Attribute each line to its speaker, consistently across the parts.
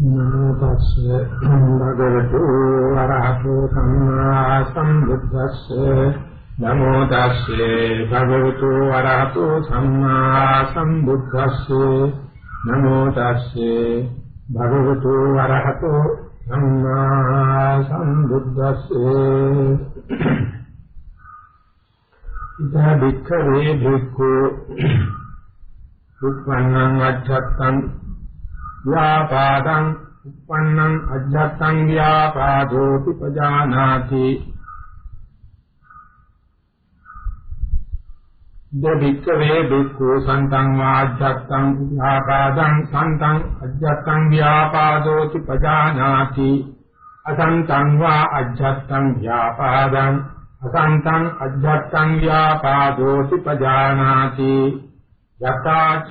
Speaker 1: නමෝ තස්සේ භගවතු වරහතෝ සම්මා සම්බුද්දස්සේ නමෝ තස්සේ භගවතු වරහතෝ සම්මා සම්බුද්දස්සේ නමෝ තස්සේ භගවතු වරහතෝ සම්මා සම්බුද්දස්සේ ඉදා වික්ඛවේ භික්ඛු උප්පන්නං අච්ඡත්තං ව්‍යාපාදං uppannං අජ්ජත්තං ව්‍යාපාදෝති පජානාති දෙවික්කවේ බික්ඛු සන්තං වාජ්ජත්තං ව්‍යාපාදං සන්තං අජ්ජත්තං ව්‍යාපාදෝති පජානාති අසන්තං වා අජ්ජත්තං ව්‍යාපාදං අසන්තං අජ්ජත්තං ව්‍යාපාදෝති පජානාති යතාච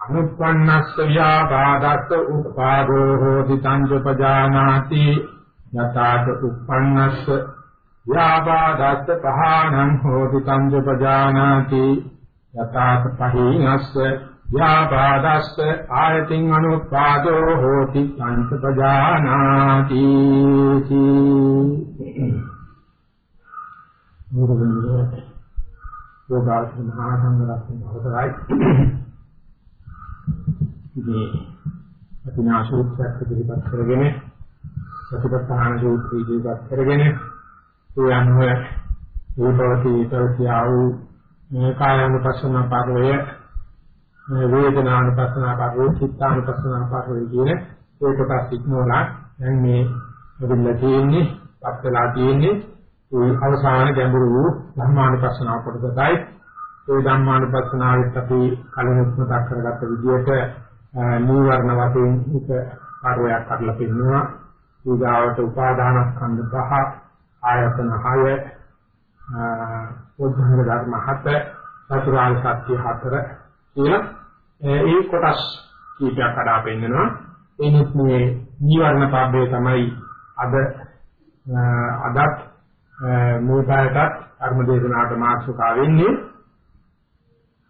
Speaker 1: අනුප්පන්නස්ස ව්‍යාපාදස්ස උපාදෝ හෝති සංජපජානාති යතාච උප්පන්නස්ස ව්‍යාපාදස්ස පහානං හෝති සංජපජානාති යතාච පහීනස්ස ව්‍යාපාදස්ස ආයතින් අනුපාදෝ හෝති සංජපජානාති මුරුදුනේ යෝගාසන මහා සංඝරත්න අවතරයි මේ අතිනා සූත්‍රයක් පිළිපත් කරගෙන සතිපට්ඨාන සූත්‍රය ඉදිරිපත් කරගෙන ඒ අනුව රූපවතී තෝතියා වූ මේ කායानुපස්සන පාඩවය මේ වේදනානුපස්සන පාඩවය චිත්තානුපස්සන පාඩවය කියන ඒ කොටස් ඉක්මවලා දැන් මේ මෙන්න තියෙන්නේ පත්ලා තියෙන්නේ ඒ අවසාන ගැඹුරු වූ ධර්මානුපස්සන කොටසයි ඒ ධම්මානුපස්සනාවෙත් අපි කලින් උත්මතක් කරගත්ත විදිහට නීවරණ වශයෙන් එක කාර්යයක් කරලා පෙන්නවා ඊගාවට උපාදානස්කන්ධ පහ ආයතන 6 උද්ධංග ධර්ම 7 චතුරාර්ය සත්‍ය 4 කියලා ඒ කොටස් කීපයක් අඩා පෙන්නනවා. එනිත් මේ නීවරණ පබ්බේ තමයි අද අදත් මූලයටත් කර්ම දේශනාවට මාර්ශකා වෙන්නේ.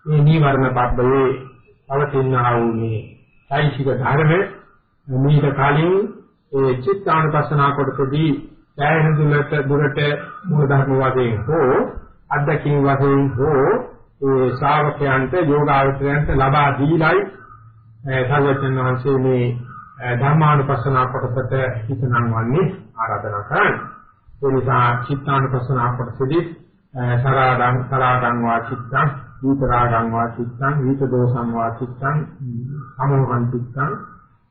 Speaker 1: මේ නීවරණ පබ්බේ පවතිනා වූ මේ සායිසික ධර්ම මීට කලින් ඒ චිත්තානුපස්සනා කොටසදී සෑහෙන දුරට දුරට මූල ධර්ම වශයෙන් හෝ අද්දකින් වශයෙන් හෝ ඒ ශ්‍රාවකයන්ට යෝගාවචරයන්ට ලබා දීලයි සර්වඥන් වහන්සේ මේ ධර්මානුපස්සනා කොටසට හිතනම් වන්නේ ආරාධනා කරන්නේ. ඒ නිසා චිත්තානුපස්සනා කොටසදී සරාගං සරාගං වා චිත්තං විතරාගං වා චිත්තං විත දෝසං වා චිත්තං සමෝහං චිත්තං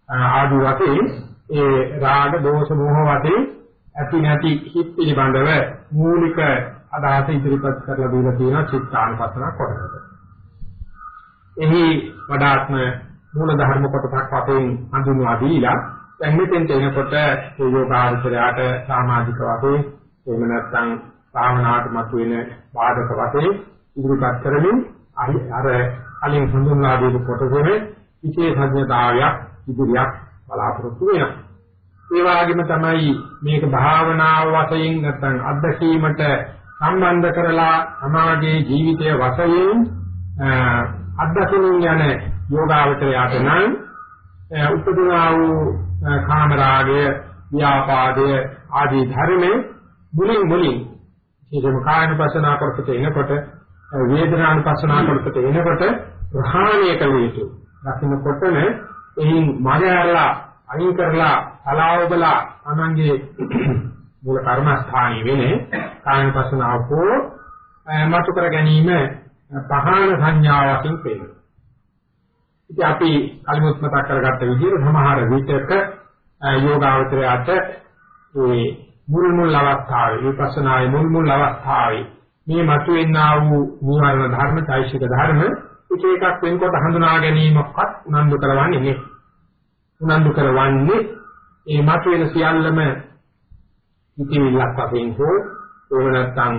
Speaker 1: ආදී වශයෙන් ඒ රාග දෝෂ මෝහ වශයෙන් ඇති නැති හිත් පිළිබඳව මූලික අදහස ඉදිරිපත් කරලා දීලා තියෙන චිත්තානුපස්සන කොටසට. එහි වඩාත්ම මූල ධර්ම කොටසක් වශයෙන් හඳුන්වා දීලා දැන් මෙතෙන්ට එනකොට ඒ යෝගාචරයට සමාජික වශයෙන් එහෙම නැත්නම් භාවනාවට මතුවෙන බාධක වශයෙන් ඉදිරිපත් කරමින් අර කලින් හඳුන්වා දීපු කොටසෙම විශේෂඥතාවයක් ඉදිරියක් බලාපොරොත්තු වෙනවා. ඒ වගේම තමයි මේක භාවනාව වශයෙන් නැත්නම් අත්දැකීමට සම්බන්ධ කරලා සමාජයේ ජීවිතයේ වශයෙන් අත්දැකීම් යන යෝගාවචරයට නම් උපදිනා වූ කාමරාගය, ව්‍යාපාදය ආදී ධර්මයේ මුලින් මුලින් විශේෂම කායනුපසනා කරකට එනකොට වේදනානුපසනා කරකට එනකොට ප්‍රහාණය කළ යුතු. දකින්නකොටම එයින් මග ඇරලා අයින් කරලා සලාවබලා තමන්ගේ මූල කර්මස්ථානයේ වෙන්නේ කායනුපසනාව කෝ මතු කර ගැනීම පහාන සංඥාවකින් පෙන්නනවා. ඉතින් අපි කලිමුත් මතක් කරගත්ත විදිහට සමහර විටක යෝගාවචරයට ඒ මුල් මුල් අවස්ථාවේ විපස්සනායේ මුල් මුල් අවස්ථාවේ මේ මතුවෙනා වූ නිවර්ණ ධර්ම, චෛසික ධර්ම එක එකක් වෙනකොට හඳුනා ගැනීමක්වත් උනන්දු කරවන්නේ නෙවෙයි. උනන්දු කරවන්නේ මේ මතුවෙන සියල්ලම ඉතිවිලක් වශයෙන් හෝ එහෙම නැත්නම්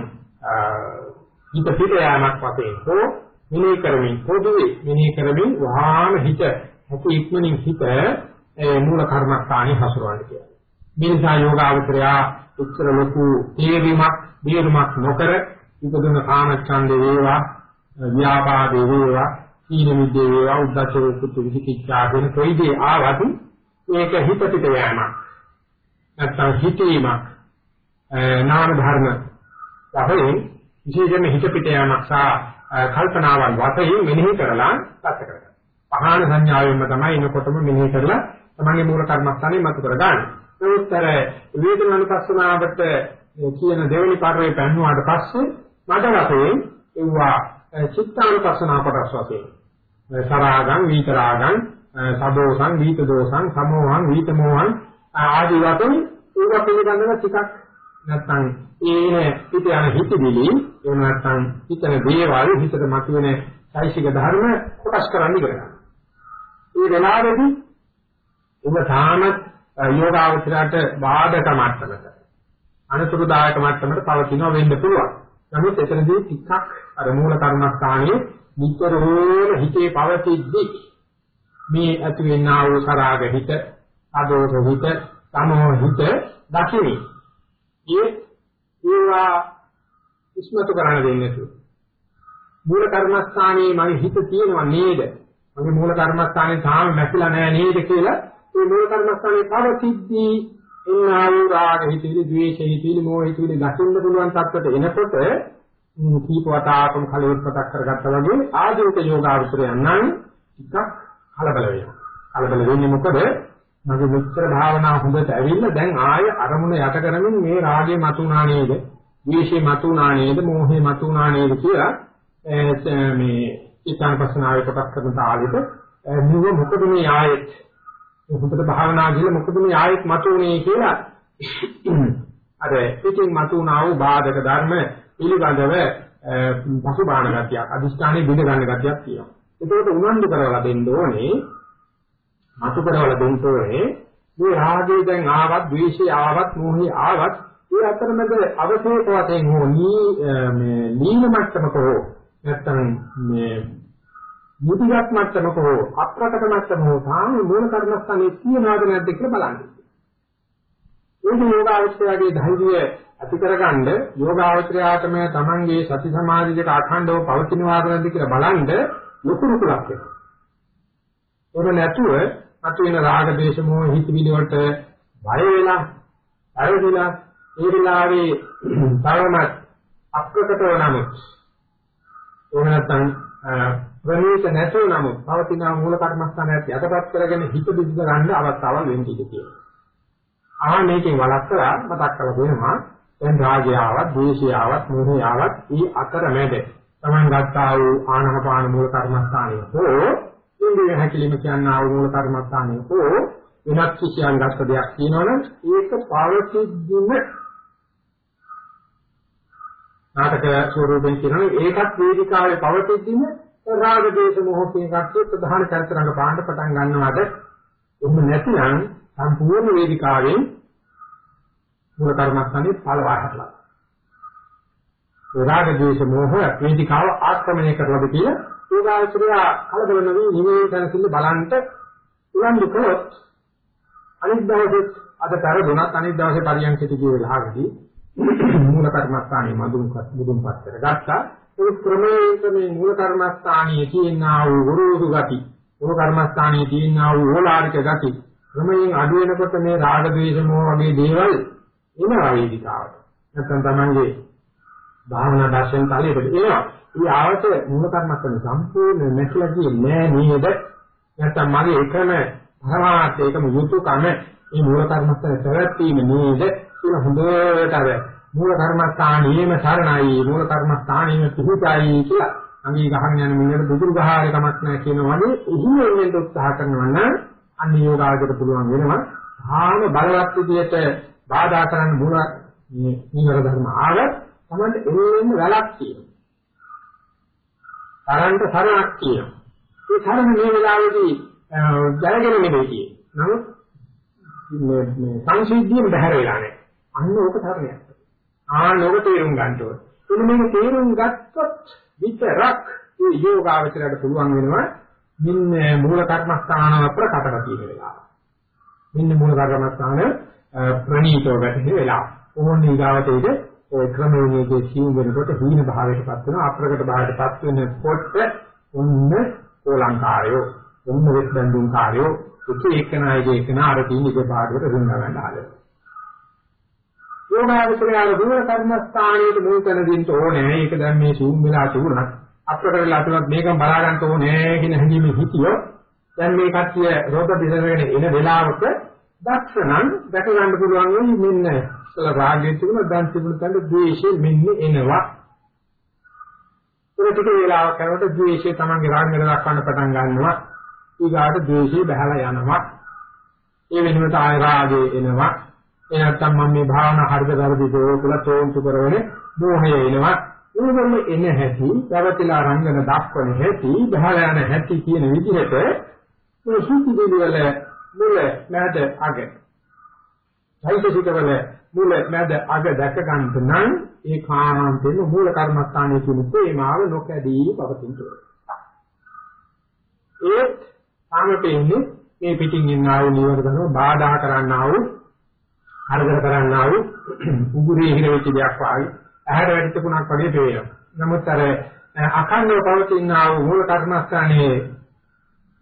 Speaker 1: හිත පිට යාමක් වශයෙන් හෝ මෙනෙහි කරමින් පොදුවේ මෙනෙහි කරමින් වහාම හිත ඇති ඉක්මනින් හිත ඒ මූල කර්මස්ථානේ හසුරවන්න කියලා. මේ නිසා යෝගාවචරයා උත්තර ලොකු තේරීමක් බේරුමක් නොකර ඉපදුන කාමච්ඡන්දේ වේවා ව්‍යාපාදේ වේවා සීල මිද්දේ වේවා උද්දච්ච කුතු විචිකිච්ඡා වෙන කොයි දේ ආවත් ඒක හිත පිට යෑමක්. නැත්නම් හිතීමක් නාම ධර්ම වශයෙන් විශේෂයෙන්ම හිත පිට යෑමක් සහ කල්පනාවන් වශයෙන් මෙනෙහි කරලා ගත කරගන්න. පහාන සංඥාවෙන්ම තමයි එනකොටම මෙනෙහි කරලා තමන්ගේ මූල කර්මස්ථානේ මතු කරගන්න. ඒත්තර වේදනානුපස්සනාවට කියන දෙවෙනි පාඩමේ පැන්නුවාට පස්සේ මට වශයෙන් ඒවා චිත්තානුපස්සනා කොටස් වශයෙන් සරාගං විතරාගං සදෝසං විත දෝසං සමෝහං විතමෝහං ආදී වශයෙන් ඒවා පිළිබඳව ටිකක් නැත්නම් ඒන පිට යන හිතවිලි එහෙම නැත්නම් හිතන දේවල් හිතට මතුවෙන සයිසික ධර්ම කොටස් කරන්න ඉගෙන ගන්න. මේ වෙලාවේදී ඔබ තාමත් යෝගාවචරයට බාධක මට්ටමකට අනතුරුදායක මට්ටමකට පවතිනවා වෙන්න පුළුවන්. නමුත් එතනදී ටිකක් අර මූල කර්මස්ථානයේ නිතරම හිතේ පවතිද්දී මේ ඇති වෙනා වූ සරාග හිත, අදෝස හිත, සමෝහ හිත දකිමි. ඒ ඒවා ඉස්මතු කරන්න දෙන්නේ නැතුව. මූල කර්මස්ථානයේ මගේ හිත තියෙනවා නේද? මගේ මූල කර්මස්ථානේ තාම මැකිලා නැහැ නේද කියලා මේ මූල කර්මස්ථානේ පවතිද්දී එන්නා වූ රාග හිතේ, ද්වේෂ හිතේ, මෝහ හිතේ දකින්න පුළුවන් තත්ත්වයට එනකොට කීප වතාවකම කලවත්පතක් කරගත්තා වගේ ආධුනික යෝගාවචරයන් නම් ටිකක් කලබල වෙනවා. කලබල වෙන්නේ මොකද? මගේ මෙච්චර භාවනා හොඳට ඇවිල්ලා දැන් ආය අරමුණ යට කරමින් මේ රාගේ මතුණා නේද? ද්වේෂේ මතුණා නේද? මෝහේ මතුණා නේද කියලා මේ ඊතානපසනාවේ කොටස් කරන තාලෙට නුව මොකද මේ ආයෙත් හොඳට භාවනා කියලා මොකද මේ ආයෙත් මතුනේ කියලා අර පිටින් මතුණා වූ බාධක ධර්ම පිළිබඳව පසුබාහන ගතියක් අදිස්ථානේ බිඳ ගන්න ගතියක් තියෙනවා. ඒකට උනන්දු කරවලා දෙන්න ඕනේ මතු කරවලා දෙන්න ඕනේ මේ රාගය දැන් ආවත් ද්වේෂය ආවත් මෝහය ආවත් ඒ අතරමැද අවශේෂ වශයෙන් හෝ මේ නීල මට්ටමක හෝ නැත්නම් මේ මුදිගත් මට්ටමක හෝ අප්‍රකට මට්ටම හෝ තාම මූල කර්මස්ථානයේ තියනවාද නැද්ද කියලා බලන්න. ඒක යෝගාවචරයේ ධෛර්යය ඇති කරගන්න යෝගාවචරයාටම තමන්ගේ සති සමාධි දෙක අඛණ්ඩව පවතිනවාද නැද්ද කියලා බලන්න ලොකු ලොකුලක් වෙනවා. ඒක නැතුව අතුවින රාග දේශ මොහ හිතවිලි වලට බය වෙලා, අරදිලා ඒ විලාවේ තවමත් අප්‍රකටව නමුත් එහෙම නැත්නම් ප්‍රණීත නැතුව නමුත් පවතින මූල කර්මස්ථානයත් යටපත් කරගෙන හිත දිද්ද ගන්න අවස්ථාවල් වෙන්නේ කියලා. ආ මේකෙන් වළක්වලා මතක් කරලා දෙනවා දැන් රාගය ආවත්, ද්වේෂය ආවත්, මෝහය ආවත් ඊ අතරමැද තමන් ගත්තා වූ ආනහපාන මූල කර්මස්ථානයේ හෝ ඉන්දිය හැකිලිම කියන ආ මූල කර්මස්ථානයේ හෝ වෙනත් කිසියම් ගත්ත දෙයක් කියනවනම් ඒක පවතිද්දිම නාටක ස්වරූපෙන් කියනවා ඒකත් වේදිකාවේ පවතිද්දිම රාග දේශ මොහ කියන කට්ටිය ප්‍රධාන චරිත රංග පාණ්ඩ පටන් ගන්නවාද? එහෙම නැතිනම් සම්පූර්ණ වේදිකාවෙන් මූල කර්මස්ථානේ පළවාහලා රාග දේශ මොහ වේදිකාව ආක්‍රමණය කරලාද කියලා යෝගාචරය කලබල නොවි නිමේ තනසිල්ල බලන්ට උනන්දු කළොත් අනිත් දවසේ අද පෙරදුනත් අනිත් දවසේ පරියන්කිට ගිය වෙලාවදී මූල කර්මස්ථානයේ මදුන්පත් මුදුන්පත් කරගත්තා. ඒ ක්‍රමයක මේ මූල කර්මස්ථානයේ තියෙනා වූ ගුරුසු ගති මූල කර්මස්ථානයේ තියෙනා වූ ඕලාරික ගති ක්‍රමයෙන් අඩු වෙනකොට මේ රාග ද්වේෂ මොහ වගේ දේවල් එනවා වේදිකාවට. නැත්නම් Tamange භාවනා දර්ශන කාලයකට එනවා. ඒ ආවත මූල කර්මස්ථාන සම්පූර්ණ නැතිලා කියන්නේ නේද? නැත්නම් මගේ එකම භාවනාත් ඒකම යුතුයකම මේ මූල කර්මස්ථාන පැවැත්වීම නේද? කියලා හොඳට අර මූල කර්මස්ථානියේම සරණයි මූල කර්මස්ථානියේම පිහිටයි කියලා. අංගී ගහගෙන යන මිනිහට බුදුරු ගහාරේ කමක් නැහැ කියනවනේ එහිම වෙන්න උත්සාහ කරනවා නම් අන්න යෝගාවකට පුළුවන් වෙනවා ආන බලවත් විදියට බාධා කරන්න මූල මේ නිවර ධර්ම ආව තමයි එන්නේ වැලක් තියෙනවා. තරන්ට සරණක් තියෙනවා. ඒ සරණ මේ වෙලාවේදී ජයගෙන නෙමෙයි නමුත් මේ සංසිද්ධියෙන් බැහැර වෙලා නැහැ. අන්න ඕක ධර්මයක්. ආන්න ඕක තේරුම් ගන්න ඕනේ. එන්න මේක තේරුම් ගත්තොත් විතරක් මේ යෝගාවචරයට පුළුවන් වෙනවා මෙන්න මූල කර්මස්ථානව ප්‍රකටව තියෙන වෙලාව. මෙන්න මූල කර්මස්ථාන ප්‍රණීතව වැටෙන වෙලාව. ඕන ඊගාවතේද ඒ ක්‍රමයේදී සීන් වෙනකොට හීන භාවයටපත් වෙන අප්‍රකට භාවයටපත් වෙනකොට ඔන්න ඕලංකාරයෝ ඔන්න වෙස් බඳුන් කාර්යෝ එක එකනායක එකන අර තියෙන එක පාඩුවට හඳුනා ගන්න ආලේ. යෝගාවචරය අර දුර කර්මස්ථානයේ මුල් තැන දෙන්න ඕනේ. ඒක දැන් මේ සූම් වෙලා තිබුණා. අපිට වෙලා තුනක් මේකම බලා ගන්න ඕනේ කියන හැඟීමෙන් හිටියොත් දැන් මේ කට්ටිය රෝග දිසගෙන එන වෙලාවක දක්ෂණන් දැක ගන්න පුළුවන් වෙන්නේ මෙන්න ඉතල රාගයේ තිබුණ දැන් තිබුණ තැන ද්වේෂය මෙන්න එනවා. ඒක ටික වෙලාවක් කරනකොට ද්වේෂය තමන්ගේ රාගය දක්වන්න පටන් ගන්නවා. ඊගාට ද්වේෂය බහලා යනවා. ඒ වෙනුවට ආය රාගය එනවා. ඒ නැත්තම් මම මේ භාවනා හරිද වැරදිද කියලා තෝන්තු කරවල මෝහය එනවා. ඒගොල්ල එන හැටි, පැවතිලා රංගන දක්වන හැටි, බහලා යන හැටි කියන විදිහට මේ සුද්ධි දෙවිවල මුල මැද අග. චෛතසිකවල මුල මැද අග දැක ගන්නට නම් ඒ කාන්තෙම මූල කර්මස්ථානයේ තියෙන ප්‍රේමාව නොකැඩී පවතින තුරු. ඒ සාමපෙන්නේ මේ පිටින් ඉන්නා වූ නිවර කරනව බාධා කරන්නා වූ හරදර කරන්නා වූ උගුරේ හිර වෙච්ච දෙයක් වාගේ. ඇහැර වැටිච්ච පුණක් වගේ පේනවා. නමුත් අර අඛණ්ඩව පවතිනා වූ මූල කර්මස්ථානයේ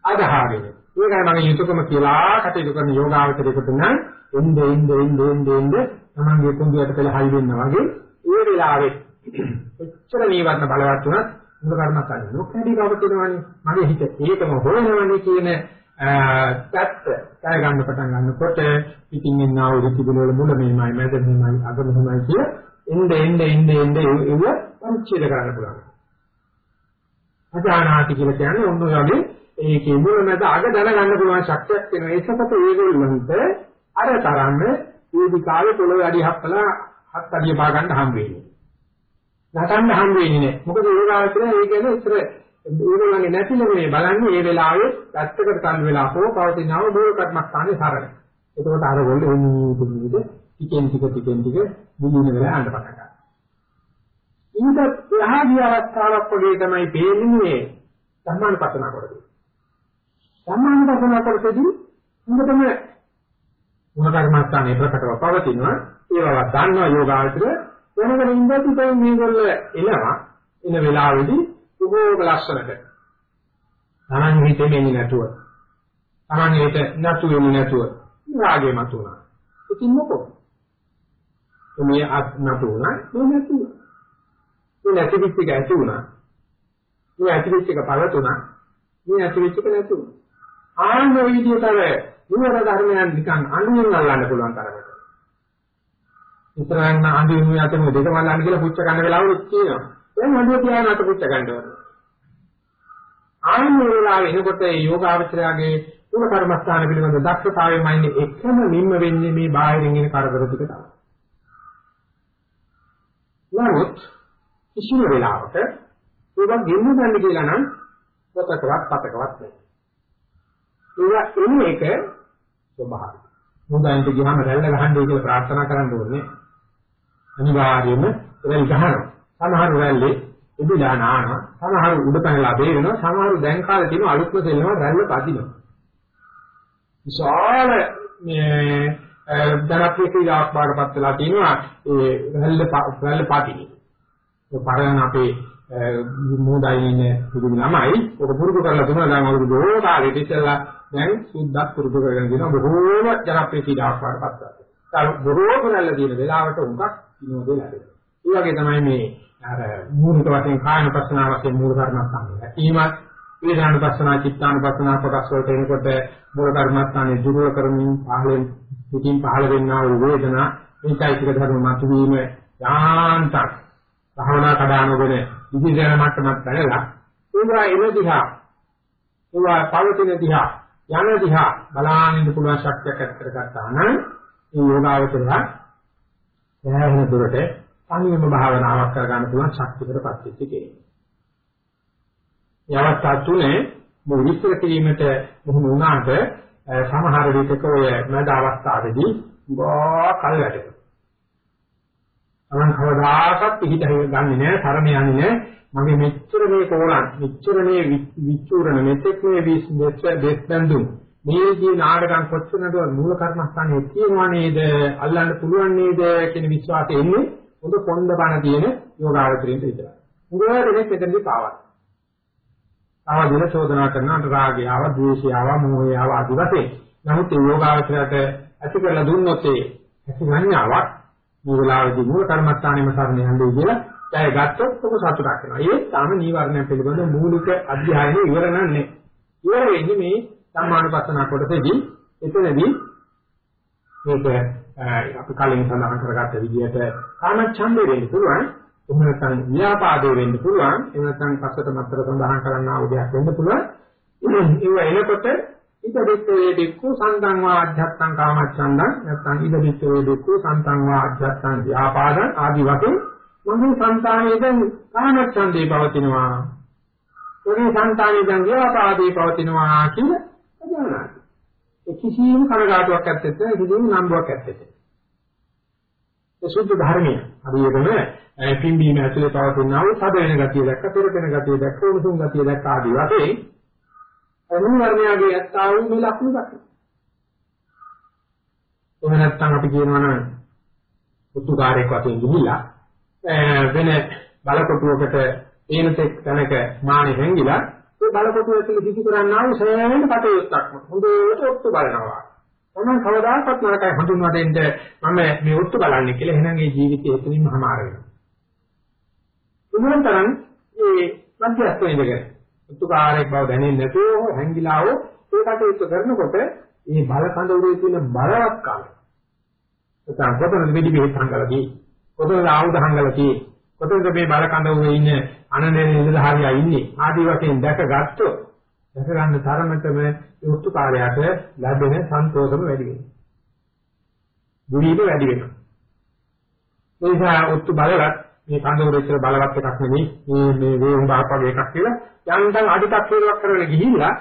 Speaker 1: අදහාගෙන. ඒකයි මගේ යුතුයකම කියලා කටයුතු කරන යෝගාවචරයකට නම් එnde එnde එnde එnde එnde තමන්ගේ කුංගියට පෙළ හයි වෙනවා වගේ ඒ වෙලාවේ එච්චර නීවරණ බලවත් වුණත් මුල කර්මස්ථානේ නොකඩි පවතිනවනේ. මගේ හිත ඒකම හොයනවනේ කියන පැත්ත කය ගන්න පටන් ගන්නකොට පිටින් එන්නා වූ ඍතු වල මුල මේමයි මැද මේමයි අග මෙහෙමයි කිය එnde එnde එnde එnde ඒව පරිච්ඡේද කරන්න පුළුවන්. අජානාති කියලා කියන්නේ ඔන්න ඔය වගේ ඒකේ මුල මැද අග දැනගන්න පුළුවන් ශක්තියක් වෙනවා. ඒකකට ඒගොල්ලන්ට අර තරන්න මේ කාලේ පොළොවේ අඩි හත්ලා හත් අඩිය පා ගන්න හම් වෙන්නේ. නටන්න හම් වෙන්නේ නැහැ. මොකද ඒගාවතර ඒ කියන්නේ ඉතර ඒගොල්ලන්ගේ නැතිල මේ බලන්නේ මේ වෙලාවේ පැත්තකට කන් වෙලා හෝ පවතිනව මූල කර්මස්ථානේ සරණ. එතකොට අර ගොල්ල එන්නේ දුන්නේ ටිකෙන් ටික ටිකෙන් ටික මුලින වෙලා අඬ පටන් ගන්නවා. ඊට එහාදී අවස්ථාවක් වගේ තමයි පේන්නේ සම්මානපතන කරදී. සම්මානපතන කරදී හොඳටම මොන කර්මස්ථානේ ප්‍රකටව පවතිනවා ඒවා දන්නවා යෝගාචර වෙනකන් ඉඳලා තමයි මේගොල්ල එනවා එන වෙලාවේදී උගෝග ලක්ෂණක තමන් හිතෙන්නේ නැතුව. තමන් හිත නැතු වෙන්නේ නැතුව. රාගේ මතුණා ඉතින් මොකෝ? මේ අත් නතුණා මේ නැතුණා මේ නැති පිට එක ඇති වුණා. මේ ඇති පිට එක පළතුණා. මේ ඇති පිට එක නැතුණා ආන්න ඔය විදිහට අර නිවර ධර්මයන් නිකන් අඳුනින් අල්ලන්න පුළුවන් තරමට. ඉතරන්න අඳුනින් අතම දෙකම අල්ලන්න කියලා පුච්ච ගන්න වෙලාවලුත් තියෙනවා. දැන් අඳුර තියාගෙන අත පුච්ච ගන්න ඕනේ. ආන්නේ වෙලාව එනකොට මේ යෝගාවචරයාගේ තුන කර්මස්ථාන පිළිබඳ දක්ෂතාවයෙන්ම ඉන්නේ එකම නිම්ම වෙන්නේ මේ බාහිරින් එන කරදර ටික තමයි. නමුත් කිසිම වෙලාවක ඒවා ගෙන්න ගන්න කියලා නම් පොතකවත් පතකවත් නැහැ. ඒවා එන්නේ එක ස්වභාවය. මුදාන්ට ගියාම රැල්ල ගහන්නේ කියලා ප්‍රාර්ථනා කරන්න ඕනේ. අනිවාර්යයෙන්ම රැල් ගහනවා. සමහර රැල්ලේ ඉදිලා නානවා. සමහර උඩ පැනලා බේරෙනවා. සමහර දැන් කාලේ තියෙන අලුත්ම දෙන්නවා රැල්ල පදිනවා. විශාල මේ ධනප්‍රිය ක්‍රීඩාවක් බාටපත් වෙලා තියෙනවා ඒ රැල්ල රැල්ල පාටිනේ. ඒ පරණ අපේ මොහොතයි ඉන්නේ පුදු ළමයි ඔක පුරුදු කරලා තුන දැන් අවුරුදු කාලෙට ඉස්සෙල්ලා දැන් සුද්ධක් පුරුදු කරගෙන දෙනවා බොහෝම ජනප්‍රිය ක්‍රීඩාවක් වඩපත් කරලා. බොහෝ කරලා තියෙන වෙලාවට උඟක් විනෝදේ ලැබෙනවා. ඒ වගේ තමයි මේ අර මූලික වශයෙන් කායන ප්‍රශ්නාව වශයෙන් මූල කර්මස්ථානය. ඊමත් වේදනාන ප්‍රශ්නා චිත්තාන ප්‍රශ්නා කොටස් වලට එනකොට මූල කර්මස්ථානයේ දුර්වල කරමින් පහළෙන් පිටින් පහළ වෙන්නා වූ වේදනා මේකයි ධර්ම මතුවීම යාන්තක් භාවනා කඩානගෙන විදිහට මට්ටමක් පැනලා ඒවා එන දිහා ඒවා පවතින දිහා යන දිහා බලාගෙන පුළුවන් ශක්තියක් ඇත්තට ගත්තා නම් මේ යෝගාවචරය දැනෙන දුරට අනියම භාවනාවක් කරගන්න පුළුවන් ශක්තියකටපත් වෙච්ච කෙනෙක්. මේ අවස්ථා තුනේ මේ විස්තර කිරීමට මොහොම වුණාට සමහර විටක ඔය මැද අවස්ථාවේදී ගෝ කල් වැටෙනවා. තමන් කවදාකවත් පිළිහිට ගන්නෙ නෑ, තරම යන්නේ නෑ. මගේ මෙච්චර මේ කෝලන්, මෙච්චර මේ විචූරණ, මෙතෙක් මේ විශ්දෙස් දෙස් බඳුන් මේ දී නාඩගම් කොච්චරද මූල කර්මස්ථානයේ තියෙනවා නේද? අල්ලන්න පුළුවන් නේද කියන විශ්වාසය එන්නේ හොඳ කොණ්ඩ බණ තියෙන යෝගාවචරින්ට විතරයි. උගාවෙන්නේ මෙතනදී පාවක්. ආවදින චෝදනා කරන රාගය ආව, ද්වේෂය ආව, මෝහය ආව ආදි වශයෙන්. නමුත් ඒ යෝගාවචරයට ඇති කරලා දුන්නොත් ඒ ඇති සංඥාවක් මේ වෙලාවේදී මූල කර්මස්ථානෙම සරණ යන්නේ කියලා ජය ගත්තොත් ඔබ සතුටක් වෙනවා. ඒ තාම නීවරණය පිළිබඳ මූලික අධ්‍යයනය ඉවර නැහැ. ඉවර වෙන්නේ මේ සම්මානපස්සන කොටසේදී එතනදී මේක අපි කලින් සඳහන් කරගත්ත විදිහට කාමච්ඡන්දේ වෙන්න පුළුවන්. එහෙම නැත්නම් ව්‍යාපාදේ වෙන්න පුළුවන්. එහෙම නැත්නම් පස්සට මතර සඳහන් කරන්නා වූ දෙයක් වෙන්න පුළුවන්. ඒව එනකොට ඉදදිත්තේ දෙක්කු සංගම් වා අධ්‍යාත්මං කාමච්ඡන්දං නැත්නම් ඉදදිත්තේ දෙක්කු සංතං වා අධ්‍යාත්මං ව්‍යාපාදං ආදි වශයෙන් මොහේ సంతානයේ දැන් කාමච්ඡන්දේ පවතිනවා. මොහේ సంతානයේ දැන් ව්‍යාපාදේ පවතිනවා කියන අදහස. කිසියම් කරගාටුවක් ඇත්තේ නැහැ කිසියම් නම්බුවක් ඇත්තේ සුද්ධ ධර්මය. හරියටම පිම්බීම ඇතුලේ පවතිනා වූ සද වෙන ගතිය දැක්ක, පෙර වෙන ගතිය දැක්ක, උණුසුම් ගතිය දැක්ක ආදී වශයෙන් අනුවර්ණයාගේ ඇත්තා වූ මේ ලක්ෂණ දක්වනවා. එහෙම නැත්නම් අපි කියනවා නම් උතුකාරයක් වශයෙන් ගිහිලා වෙන බලකොටුවකට එන තෙක් තැනක මානෙ හැංගිලා ඒ බලකොටුව ඇතුලේ සිදු කරන්නා වූ සෑහෙන කටයුත්තක්ම හොඳට ඔත්තු බලනවා. තමයි කවදාකවත් නරකයි හඳුන්වා දෙන්න මම මේ ඔත්තු බලන්නේ කියලා එහෙනම් ඒ ජීවිතය එතනින්ම හමාර වෙනවා. උනතරන් මේ මධ්‍යස්ථ ඉඳගෙන උත්කාරයක් බව දැනෙන්නේ නැතුව හැංගිලාව ඒ කටයුතු කරනකොට මේ බල කඳ උරේ තියෙන බලවත්කම නැත්නම් කොතනද වෙඩි බෙහෙත් හංගලදී කොතනද ආයුධ හංගලදී කොතනද මේ බල කඳ උරේ ඉන්න අනනේ නිලධාරියා ඉන්නේ? ආදි වශයෙන් දැකගත්තොත් දැක ගන්න තරමටම ඒ උත්කාරයට ලැබෙන සන්තෝෂම වැඩි වෙනවා. දුරීම වැඩි වෙනවා. ඒ නිසා උත්තු බලවත් මේ කඳවුර ඉතර බලවත් එකක් නෙවෙයි මේ මේ වේග බාහක් වගේ එකක් කියලා යන්තම් අඩිටක් වේගයක් කරගෙන ගිහිල්ලා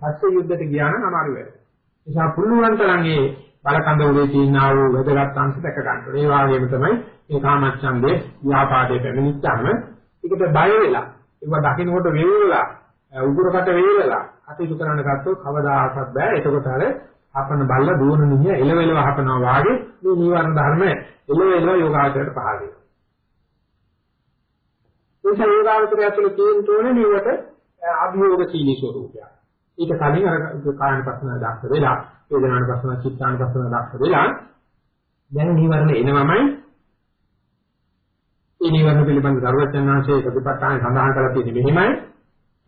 Speaker 1: පස්සේ යුද්ධයට ගියා නම් අමාරු වෙයි. ඒ නිසා පුළුවන් තරම් මේ බල කඳවුරේ තියෙනා වූ වැදගත් අංශ දැක ගන්න. ඒ වගේම තමයි මේ කාමච්ඡන්දේ ව්‍යාපාදයේ පැමිණිච්චාම ඒකට බය වෙලා ඒව දකින්නකොට වේවලා උගුරකට වේවලා අතිසු කරන්න ගත්තොත් කවදාකවත් බෑ. ඒකකොට අර අපන බල්ල දුවන නිහිය එලවෙලව හපනවා වාගේ මේ නීවරණ ධර්ම එලවෙලව යෝගාචරයට පහළ වෙනවා. ඒ සංයෝගාවචරය ඇතුළේ තියෙන තෝරන්නේ නිවට අභියෝගශීලී ස්වરૂපයක්. ඊට කලින් අර කායන පස්සන දාස්ස වෙලා, වේදනාන පස්සන, චිත්තාන පස්සන දාස්ස වෙලා දැන් නිවර්ණ එනවමයි. ඒ නිවර්ණ පිළිබඳ දරුවචනාංශයේ ප්‍රතිපත්තාන සඳහන් කරලා තියෙන්නේ මෙහිමයි.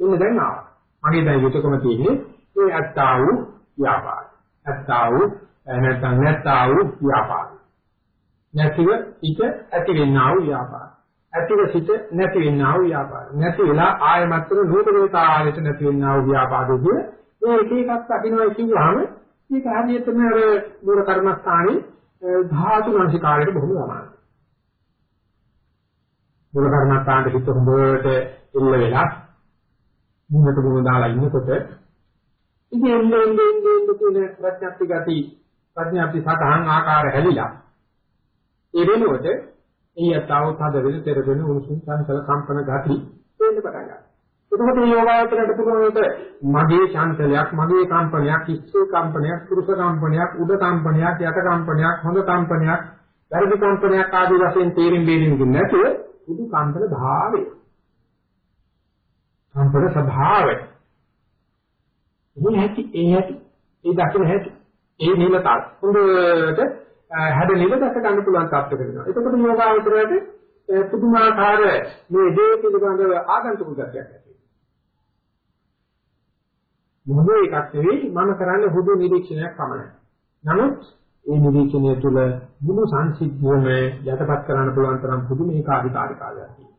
Speaker 1: ඉන්න දැන් ආවා. මගේ දැන් යුතුයකම තියෙන්නේ මේ අත්තා වූ ව්‍යාපාර. අත්තා වූ නැත්නම් නැත්තා වූ ව්‍යාපාර. නැතිව ඊට ඇති වෙන්නා වූ ව්‍යාපාර. ඇතිව සිට නැති වෙන්නා වූ ව්‍යාපාද. නැති වෙලා ආයමත්තර නූතනතාවයට නැති වෙන්නා වූ ව්‍යාපාදෝදී මේ එක එකක් දකින්නයි කියලාම මේක හරියටම අර මූල කර්මස්ථානයේ ධාතු මනසිකාරයට බොහොම සමානයි. මූල කර්මස්ථානයේ හිත හොඳට ඉල්ල වෙලා මුහුණට මුහුණ දාලා ඉන්නකොට ඉතින් එන්නේ එන්නේ එන්නේ කියන ප්‍රඥාප්ති ගති ප්‍රඥාප්ති සතහන් ආකාර හැලිලා ඒ වෙනුවට ඊයතාව තද වෙන තෙර වෙන උණුසුම් සංසල කම්පන ගති වෙන්න පටන් ගන්නවා. එතකොට මේ යෝගාවචරයට පුළුවන් මගේ ශාන්තලයක්, මගේ කම්පනයක්, ඉස්සේ කම්පනයක්, පුරුෂ කම්පනයක්, උඩ කම්පනයක්, යට කම්පනයක්, හොඳ කම්පනයක්, වැරදි කම්පනයක් ආදී වශයෙන් තේරින් බේරින්කින් නැතුව බුදු කම්පන භාවය. කම්පන ස්වභාවය. මේ ඇති ඒ ඇති ඒ දකින හැටි ඒ නිලතල් හොඳට හැදෙලිව දැක ගන්න පුළුවන් තත්ත්වයක වෙනවා. එතකොට යෝගාවචරයට පුදුමාකාර මේ දේ පිළිබඳව ආගන්තුක ගතියක් ඇති වෙනවා. මොහොත එකක් නෙවෙයි මම කරන්නේ හුදු නිරීක්ෂණයක් පමණයි. නමුත් ඒ නිරීක්ෂණය තුළ මුළු සංසිද්ධියම යටපත් කරන්න පුළුවන් තරම් පුදුම ඒකාධිකාරිකාලයක් තියෙනවා.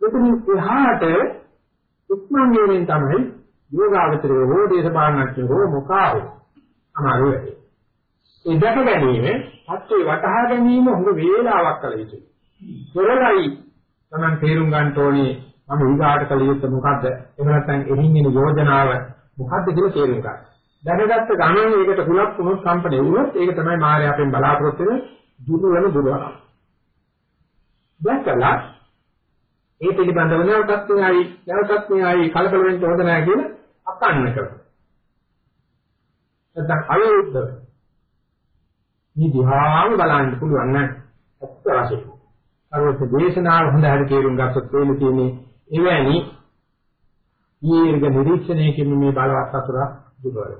Speaker 1: මෙතන එහාට උත්මන් වීමෙන් තමයි යෝගාවචරය හෝ දේශපාලනඥයෝ හෝ මොකාවෝ අමාරු වැඩි. ඒ දැක ගැනීම, සත්‍ය වටහා ගැනීම හොඟ වේලාවක් කල යුතුයි. පෙරලයි තමන් තේරුම් ගන්න ඕනේ මම ඊගාට කල යුත්තේ මොකද්ද? එහෙම නැත්නම් එහින් එන යෝජනාව මොකද්ද කියලා තේරුම් ගන්න. දැනගත්ත ගමන් ඒකට කුලක් වුණොත් කම්පණය වුණොත් ඒක තමයි මාය අපෙන් බලාපොරොත්තු වෙන දුර්වල දුර්වලම. දැකලා ඒ පිළිබඳව නැවතත් මෙයි නැවතත් මෙයි කලබල වෙන්න හොඳ නැහැ කියලා අපන්න කරනවා. නැත්නම් අයෝද්ධ මේ දිහාම බලන්න පුළුවන් නම් ඇත්ත වශයෙන් අරෝත් දේශනාව හොඳ හරි තේරුම් ගත්තොත් වෙන තියෙන්නේ එවැනි දීර්ඝ නිරීක්ෂණයකින් මේ බලවත් සතුර දුරවල.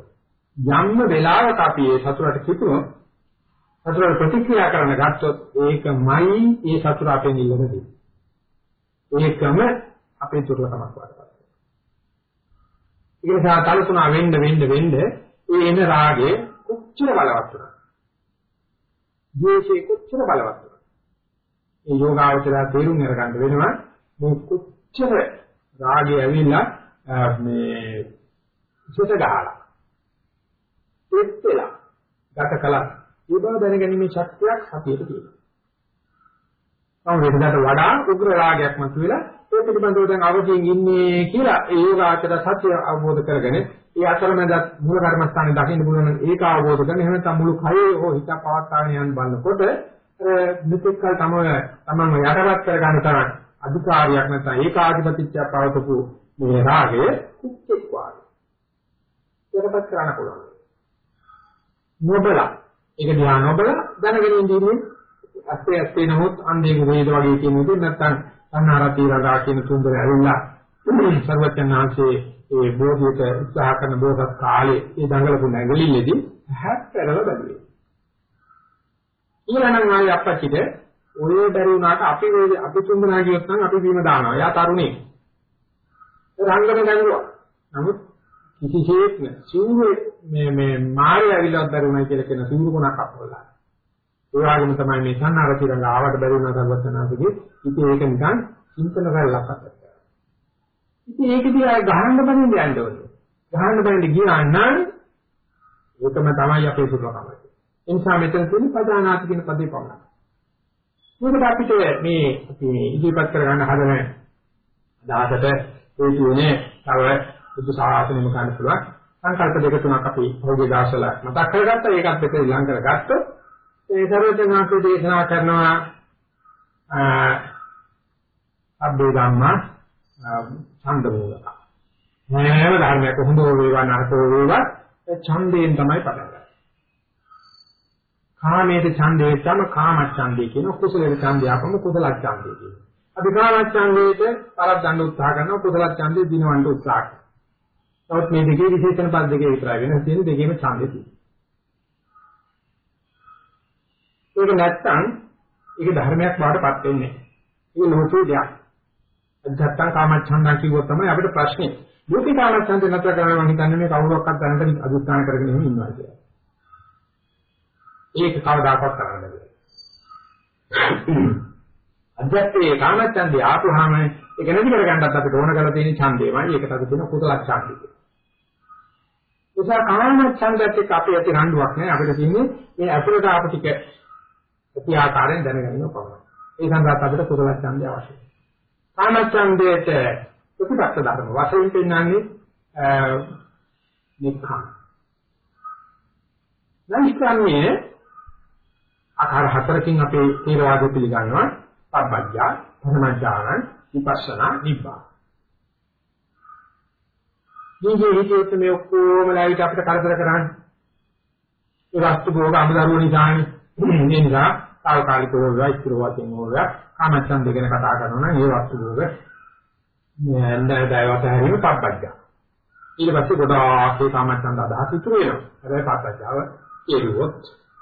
Speaker 1: යම්ම වෙලාවක අපි ඒ සතුරට කිතුනොත් සතුරට ප්‍රතික්‍රියා කරන්න ගත්තොත් ඒකමයි ඒ සතුර අපේ නිල්ලම ඒකම අපේ දුර්ලභමක් වඩපත්. ඒ නිසා කල්පනා වෙන්න වෙන්න වෙන්න ඒ එන රාගේ කොච්චර බලවත් වුණා. ද්වේෂේ කොච්චර බලවත් වුණා. ඒ යෝගාවචරය තේරුම් අරගන්න වෙනවා මේ කොච්චර රාගය ඇවිල්ලා මේ සුත ගහලා එත්තලා ගත කළා ඒ බව දැනගැනීමේ ශක්තියක් සතියට තියෙනවා. තම වෙනදාට වඩා උග්‍ර රාගයක් මතුවෙලා ඒ පිළිබඳව දැන් අවදීන් ඉන්නේ කියලා ඒ යෝගාචර සත්‍ය අවබෝධ කරගෙන ඒ අතරමැද මූල කර්මස්ථානේ දකින්න පුළුවන් ඒක අවබෝධ කරගෙන එහෙම නැත්නම් මුළු කයේ හෝ හිත පවත්වාගෙන යන බලනකොට මෙතෙක් කල තම තමන්ව යටපත් කරගන්න තරම් අධිකාරියක් නැත්නම් ඒකාධිපතිත්වය පවතපු මේ රාගය කුච්චෙක් වාගේ. යටපත් කරන්න පුළුවන්. නොබල ඒක දිහා නොබල දැනගෙන ඉඳීමේ අස්තේ අස්තේ නමුත් අන්දේක වේද වගේ කියන උදේ නැත්නම් අන්නාරති රගා කියන තුන්දර ඇවිල්ලා සර්වඥාන්සේ ඒ බෝධියට උත්සාහ කරන බෝසත් කාලේ ඒ දඟලපු නැගලිල්ලේදී හැප්පරව බැලුවේ. ඊළඟ ආයේ අපච්චිට ඔය බැරි වුණාට අපි මේ අපි තුන්දෙනා කියොත් නම් අපි බීම දානවා. එයා තරුණේ. රංගන දඟලුවා. නමුත් කිසිසේත්ම සිවුරේ මේ මේ මාරේ ඇවිල්ලා බැරුණා කියලා කියන සිවුරු කොනක් අපවලා. ඒ වගේම තමයි මේ සන්නාරති රංග ආවට බැරි වුණා සර්වඥාන්සේගේ ඉතින් ඒක නිකන් චින්තන කරලා අපට. ඉතින් ඒකදී ආය ගහන්න බඳින්න යන්න ඕනේ. ගහන්න බඳින්න ගියා නම් ඒකම තමයි අපේ සුබකම. ඒ නිසා මෙතන තියෙන පදානාති කියන පදේ පමණයි. මොකද අපිට මේ අපි ඉදිරිපත් කරගන්න හදන අදහසට ඒ කියන්නේ තව බුදු සාසනෙම ගන්න පුළුවන් සංකල්ප දෙක තුනක් අපි පොගේ දාසල මතක් කරගත්තා ඒකත් එක්ක ඊළඟ කරගත්තොත් ඒ සර්වඥාන්සේ දේශනා කරනවා අබ්බේ ධම්මා ඡන්ද මූලක. හැම ධර්මයක හොඳ වේවා නරක වේවා ඡන්දයෙන් තමයි පටන් ගන්නේ. කාමයේ ඡන්දේ තම කාම ඡන්දේ කියන කුසලයේ ඡන්දය අපම කුසල ඡන්දේ කියන. අපි කාම ඡන්දේට පරක් ගන්න උත්සාහ කරනවා කුසල ඡන්දේ දිනවන්න උත්සාහ කරනවා. නමුත් මේ දෙකේ විශේෂණ පද දෙකේ විතරයි වෙනස් තියෙන දෙකේම ඡන්දේ තියෙනවා. ඒක නැත්තම් ඒක ධර්මයක් බාටපත් වෙන්නේ නැහැ. ඒක ලෝකේ දෙයක්. අධ්‍යාත්ම කාමච්ඡන්දා කිව්වොත් තමයි අපිට ප්‍රශ්නේ. ලෝකේ කාමච්ඡන්ද නතර කරනවා මම හිතන්නේ මේ කවුරක්වත් දැනට අදුස්ථාන කරගෙන එහෙම ඉන්නවා කියලා. ඒක කවදාකවත් කරන්න බැහැ. අධ්‍යාත්මයේ කාමච්ඡන්දේ ආපුවාම ඒක නැති කරගන්නත් අපිට ඕන කරලා තියෙන ඡන්දේමයි ඒකට අපි දෙන කුසල ඡන්දේ. නිසා කාමච්ඡන්දත් එක්ක අපි ඇති රණ්ඩුවක් නෑ අපිට තියෙන්නේ මේ අසුරට ආපු ටික ප්‍රති ආකාරයෙන් දැනගන්න පමණයි. ඒ සඳහා අපිට කුසල ඡන්දය අවශ්‍යයි. කාමච්ඡන්දයට ප්‍රතිපක්ෂ ධර්ම වශයෙන් පෙන්වන්නේ නික්ඛාන. නෛෂ්ක්‍රමයේ ආකාර හතරකින් අපේ තේරවාද පිළිගන්නවා පබ්බජ්ජා, ධර්මඥාන, විපස්සනා, නිබ්බාන. මේ හේතුත් මේ ඔක්කොම ලයිට අපිට කරදර කරන්නේ. ඒ වස්තු භෝග අමුදරුව නිසානේ. මේ නිසා తాවකාලිකව වේවා ස්ථිර වශයෙන් වේවා කාමච්ඡන්ද ගැන කතා කරනවා නම් ඒ වස්තු භෝග නෑන්දයවට හැරීම පබ්බජ්ජා. ඊට පස්සේ ගොඩාක් ඒ කාමච්ඡන්ද අදහස් ඉතුරු වෙනවා. හැබැයි පබ්බජ්ජාව කෙරුවොත්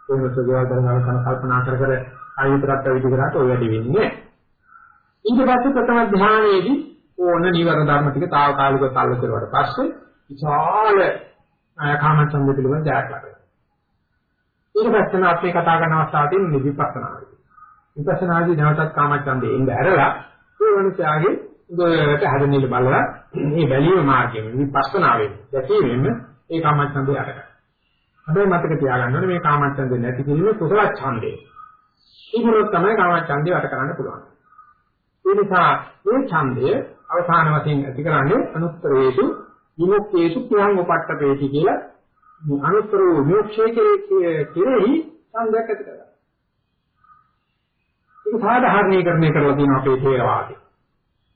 Speaker 1: කොහොමද දේවදරණාව කන කල්පනා කර කර ආයතරත් විදි කරාට ඔය වැඩි වෙන්නේ නෑ. ඊට පස්සේ ප්‍රථම ධ්‍යානයේදී ඕන නිවර ධර්ම ටික తాවකාලිකව තල්ල කරුවාට පස්සේ විශාල කාමච්ඡන්ද පිළිබඳ දැයක් ලැබෙනවා. ඊට පස්සේ අපි කතා කරන අවස්ථාවේදී විපස්සනායි. විපස්සනාදී නැවතත් කාමච්ඡන්දේ ඉඳ ඇරලා ඒ වෙනසාගේ උදේට හැදෙන්නේ බලලා මේ බැලීම මාර්ගයෙන් විපස්සනාවෙන් දැකීමෙන් ඒ කාමච්ඡන්දේ අරගන්න. හැබැයි මතක තියාගන්න ඕනේ මේ කාමච්ඡන්දේ නැති කිරීම කුසල ඡන්දේ. ඒකෝත් තමයි කාමච්ඡන්දේ වට කරන්න පුළුවන්. ඒ නිසා මේ ඡන්දය අවසාන වශයෙන් ඇති කරන්නේ අනුත්තරේසු විමුක්තේසු ක්‍රියාන් උපට්ඨපේති කියලා මේ අනුත්තර වූ මොක්ෂයේ කෙරෙහි ඡන්දයක් ඇති කරගන්න. ඒක සාධාරණීකරණය කරලා තියෙන අපේ තේරවාදී.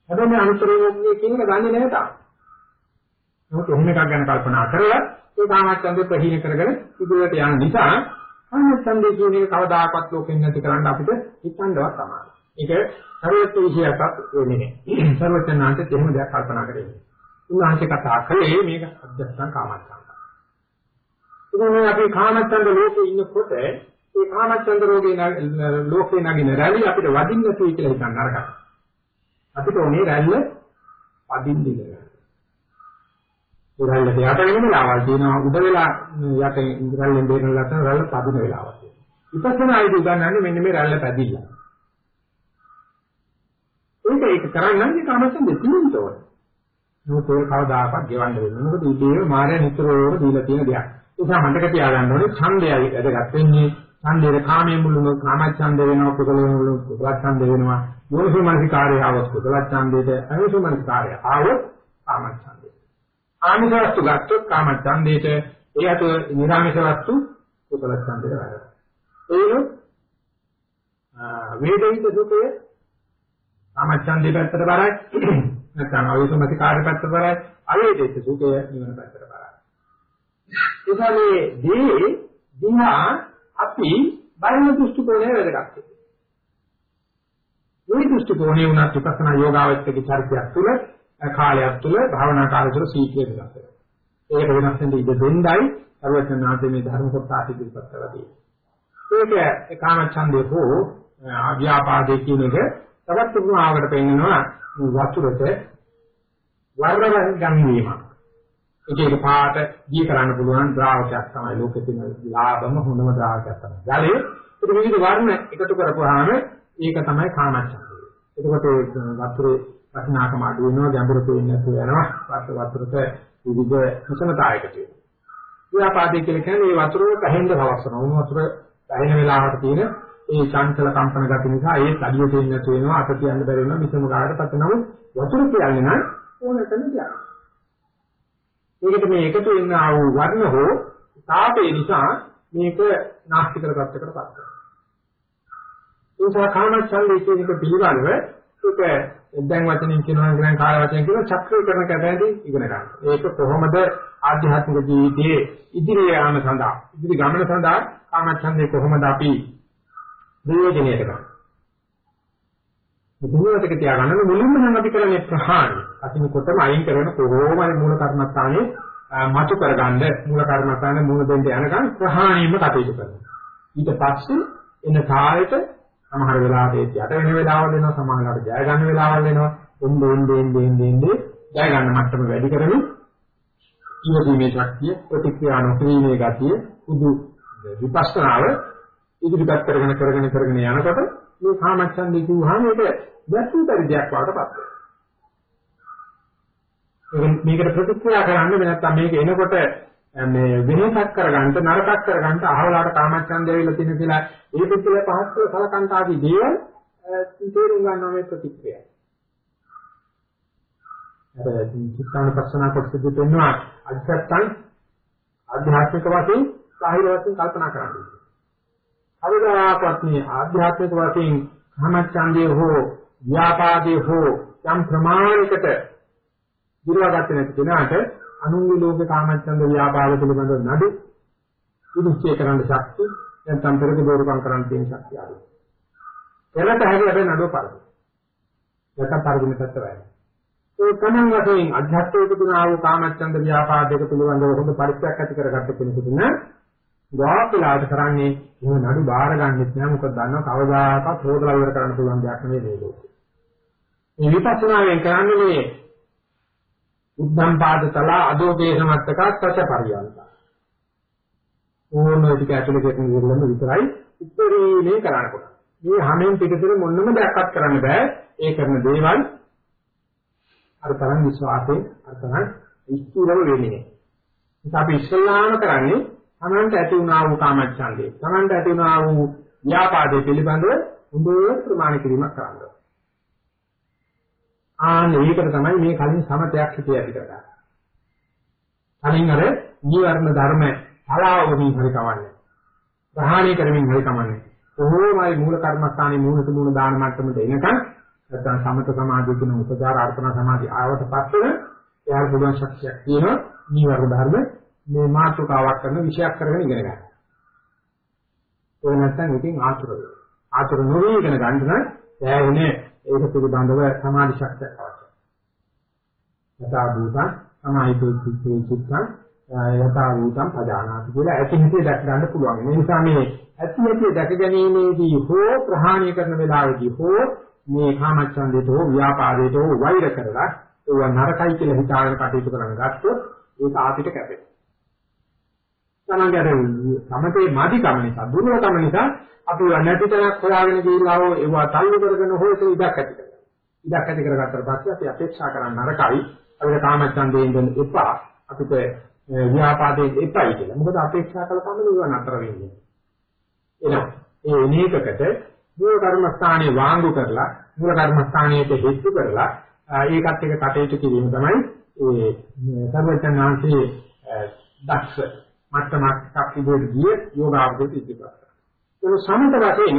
Speaker 1: හැබැයි මේ අනුත්තර මොක්ෂයේ කියන එක දන්නේ නැහැ තාම. මොකද එහෙම එකක් ගැන කල්පනා කරලා ඒ කාමච්ඡන්දේ ප්‍රහීන කරගෙන ඉදිරියට යන නිසා කාමච්ඡන්දේ කියන එක කවදාකවත් ලෝකෙන් නැති කරන්න අපිට හිතන්නවත් තමයි. ඒක සර්වත්‍ය විශේෂයක් වෙන්නේ නැහැ. සර්වඥාන්තත් එහෙම දෙයක් කල්පනා කරන්නේ. උන්වහන්සේ කතා කළේ මේක අධ්‍යස්තං කාමච්ඡන්ද. ඉතින් අපි කාමච්ඡන්ද ලෝකේ ඉන්නකොට ඒ කාමච්ඡන්ද රෝගේ ලෝකේ නගින රැලි අපිට වදින්න තියෙයි කියලා හිතන්න අරගන්න. අපිට ඕනේ රැල්ල වදින්න ඉන්න. රැල්ල දෙයට වෙන වෙලාවල් තියෙනවා උඩ වෙලා යට රැල්ලෙන් දෙන ලස්සන රැල්ල පදින වෙලාවක් තියෙනවා. විපස්සනායිද උගන්වන්නේ මෙන්න මේ රැල්ල පැදිල්ල. ඒක ඒක කරන්නේ කාමච්ඡන්දේ තියෙන්න ඕනේ. මොකද ඒක කවදාකවත් ගෙවන්න වෙන්නේ. මොකද ඉබේම මාය නිතරම දීලා තියෙන දෙයක්. ඒ නිසා මතක තියාගන්න ඕනේ ඡන්දයයි වැදගත් වෙන්නේ. ඡන්දේ කාමයේ මුළුම කාමච්ඡන්ද වෙනවා කුසල මුළු කුසල ඡන්ද වෙනවා. යෝනිසමනසිකාරය ආවොත් කුසල ඡන්දේට අයෝනිසමනසිකාරය ආවොත් කාමච්ඡන්දේ. ආමිෂ වස්තු ගත්තොත් කාමච්ඡන්දේට ඒ අත නිරාමිෂ වස්තු කුසල ඡන්දේට වැඩ. ඒක වේදිත සුඛය කාමච්ඡන්දේ පැත්තට බරයි. නැත්නම් අවිසමති කාර්ය පැත්ත කරයි අවේදිත සුඛය නිවන පැත්තට කරයි ඒකනේ දී දිහා අපි බයින දෘෂ්ටි කෝණය වැදගත් මේ දෘෂ්ටි කෝණය උනත් විපස්සනා යෝගාවචකේ චරිතයක් තුළ කාලයක් තුළ භාවනා කාලය තුළ සීක්‍රිය වෙනස් ඒක වෙනස් වෙන්න ඉඩ දෙන්නයි අරවචනාන්තේ මේ ධර්ම කොටස ඉදිරිපත් කරලා තියෙන්නේ. ඒක කාමච්ඡන්දේ හෝ අව්‍යාපාදේ කියන එක තවත් උපමාවකට පෙන්නනවා. වතුරට වර්ණ ගන්වීම. ඒක එක පාට දී කරන්න පුළුවන් ද්‍රාවකයක් තමයි ලෝකෙ තියෙන ලාභම හොඳම ද්‍රාවකයක් තමයි. ජලයේ ඒක විවිධ වර්ණ එකතු කරපුවාම ඒක තමයි කාමච්ඡන්දය. එතකොට වතුරේ වටිනාකම අඩු වෙනවා ගැඹුරු පේන්නේ නැතුව යනවා. වතුර වතුරට විවිධ කුසලතායකට වෙනවා. ව්‍යාපාදේ කියලා කියන්නේ මේ වතුර පැහෙන්න අවශ්‍යනවා. උණු වතුර පැහෙන වෙලාවට තියෙන ඒ චංචල කම්පන ගති නිසා ඒ අඩිය දෙන්න නැතු වෙනවා අත තියන්න බැරි වෙනවා මිසම ගාඩට පත් නමුත් වතුර කියන්නේ නම් ඕනකම කියන්නේ. ඒකට මේ එකතු වෙන ආ වූ වර්ණ හෝ තාපේ නිසා මේක නාස්තික කරගත්තකට පත් කරනවා. ඒ නිසා කාමච්ඡන්දේ කියන එක පිළිබඳව ඒක දැන් වචනින් කියනවා නම් කාය වචන කියන චක්‍රීකරණ කැදැදී ඉගෙන ගන්න. ඒක කොහොමද ආධ්‍යාත්මික ජීවිතයේ ඉදිරිය යාම සඳහා ඉදිරි ගමන සඳහා කාමච්ඡන්දේ කොහොමද අපි ප්‍රයෝජනයට ගන්න. මුලවතක තියාගන්න මුලින්ම නම් අපි කරන්නේ ප්‍රහාණය. අතින් කොටම අයින් කරන කොහොමයි මූල කර්මස්ථානේ මතු කරගන්න මූල කර්මස්ථානේ මූල දෙන්න යනකම් ප්‍රහාණයෙන්ම කටයුතු කරනවා. ඊට පස්සේ එන කාලෙට සමහර වෙලාවට යට වෙන වෙලාවල් එනවා සමහරවිට ජය ගන්න වෙලාවල් එනවා. එන්නේ එන්නේ එන්නේ එන්නේ ජය ගන්න මට්ටම වැඩි කරමින් ඉවසීමේ ශක්තිය ප්‍රතික්‍රියා නොකිරීමේ ගතිය උදු විපස්සනාව ඉදිරිපත් කරගෙන කරගෙන කරගෙන යනකොට මේ කාමච්ඡන්දේ කිව්වහම ඒක වැස්සු පරිදයක් වඩටපත් වෙනවා. මේකට ප්‍රතික්‍රියා කරන්න නැත්නම් මේක එනකොට මේ වෙනසක් කරගන්න නරකක් කරගන්න අහවලාට කාමච්ඡන්දය වෙලා තියෙන කියලා ඒ පිටුල පහත් සලකන්ට ආදී දේවල් තේරුම් ගන්නවා මේ ප්‍රතික්‍රියාව. අර චිත්තාන පස්සනා කොටසදී පෙන්වනවා අධ්‍යාත්මං ආධ්‍යාත්මික වශයෙන් සාහිර වශයෙන් කල්පනා කරන්නේ. කවදාකවත් මේ ආධ්‍යාත්මික වශයෙන් කාමච්ඡන්දේ හෝ ව්‍යාපාදේ හෝ යම් ප්‍රමාණයකට දිරවගත්තේ නැති කෙනාට අනුන්ගේ ලෝක කාමච්ඡන්ද ව්‍යාපාද පිළිබඳව නඩු විනිශ්චය කරන්න ශක්තිය නැත්නම් පෙරදී බෝරුකම් කරන්න තියෙන ශක්තිය ආදී. එලට හැදෙන්නේ නඩුව පරිදි. නැත්නම් පරිදින පැත්ත වැඩි. ඒ තමන් වශයෙන් අධ්‍යාත්මික දුනා වූ කාමච්ඡන්ද ව්‍යාපාදයක පිළිබඳව හොඳ පරිච්ඡයක් ඇති කරගත්ත කෙනෙකුට නම් ගාක් වෙලාට කරන්නේ එහෙම නඩු බාර ගන්නෙත් නෑ මොකද දන්නවා කවදාකවත් හොදලා ඉවර කරන්න පුළුවන් දෙයක් නෙවෙයි මේ ලෝකේ. මේ විපස්සනාවෙන් කරන්නේ මේ උද්ධම් පාදතල අදෝපේ සමත්තක සත්‍ය පරියන්ත. ඕනෝ ටික ඇතුලේ කෙරෙන විදිහම විතරයි උත්තරීනේ කරන්න පුළුවන්. මේ හැමෙන් පිටතට මොනම දෙයක්වත් කරන්න බෑ. ඒ කරන දේවල් අර තරම් විශ්වාසයෙන් අර තරම් ඉස්තුරව වෙන්නේ. ඒක අපි ඉස්සල්ලාම කරන්නේ තමන්ට ඇති වුණා වූ කාමච්ඡන්දේ තමන්ට ඇති වුණා වූ ව්‍යාපාදේ පිළිබඳව හොඳ ප්‍රමාණ කිරීමක් කරන්න. ආන්න ඒකට තමයි මේ කලින් සමතයක් හිතේ ඇති කරගන්නේ. කලින් අර නීවරණ ධර්ම පලාවමින් හරි කවන්නේ. ප්‍රහාණය කරමින් හරි කවන්නේ. කොහොමයි මූල කර්මස්ථානයේ මූලත මූල දාන මට්ටමට එනකන් නැත්නම් සමත සමාධිය කියන උපචාර අර්පණ සමාධිය ආවට පස්සේ එයාට පුළුවන් ශක්තියක් තියෙනවා නීවරණ ධර්ම මේ මාතෘකාවක් කරන විෂයක් කරගෙන ඉගෙන ගන්න. ඒ නැත්නම් ඉතින් ආතුර වෙනවා. ආතුර නොවේ ඉගෙන ගන්න නම් සෑහෙන ඒක පිළිබඳව සමාධි ශක්තියක් අවශ්‍යයි. යථා භූතං සමාහිතෝ චිත්තේ චිත්තං යථා භූතං පජානාති කියලා ඇති හිතේ දැක ගන්න පුළුවන්. ඒ නිසා මේ ඇති හිතේ දැක ගැනීමේදී හෝ ප්‍රහාණය කරන වෙලාවේදී හෝ මේ කාමච්ඡන්දයට හෝ ව්‍යාපාදයට හෝ වෛර කරලා ඒව නරකයි කියලා හිතාගෙන කටයුතු කරන ගත්තොත් ඒක ආපිට කැපෙනවා. තමන්ගේ සමතේ මාධිකම නිසා දුර්වලකම නිසා අපි නැති තැනක් හොයාගෙන ගිහිල්ලා හෝ ඒවා තල්ලු කරගෙන හෝ ඒක ඉඩක් ඇති කරගන්නවා. ඉඩක් ඇති කරගත්තට පස්සේ අපි අපේක්ෂා කරන නරකයි අපිට කාමච්ඡන්දයෙන් දෙන්න එපා. අපිට ව්‍යාපාදයෙන් එපයි කියලා. මොකද අපේක්ෂා කළ කම නුව නතර වෙන්නේ. එහෙනම් ඒ එනේකකට මූල කර්මස්ථානයේ වාංගු කරලා මූල කර්මස්ථානයේ හේතු කරලා ඒකත් එක කටයුතු කිරීම තමයි ඒ සර්වඥාන්සේ දක්ෂ මට්ටමක් අපිට ගිය යෝගාවදෙත් ඉතිපත්. ඒක සමත වශයෙන්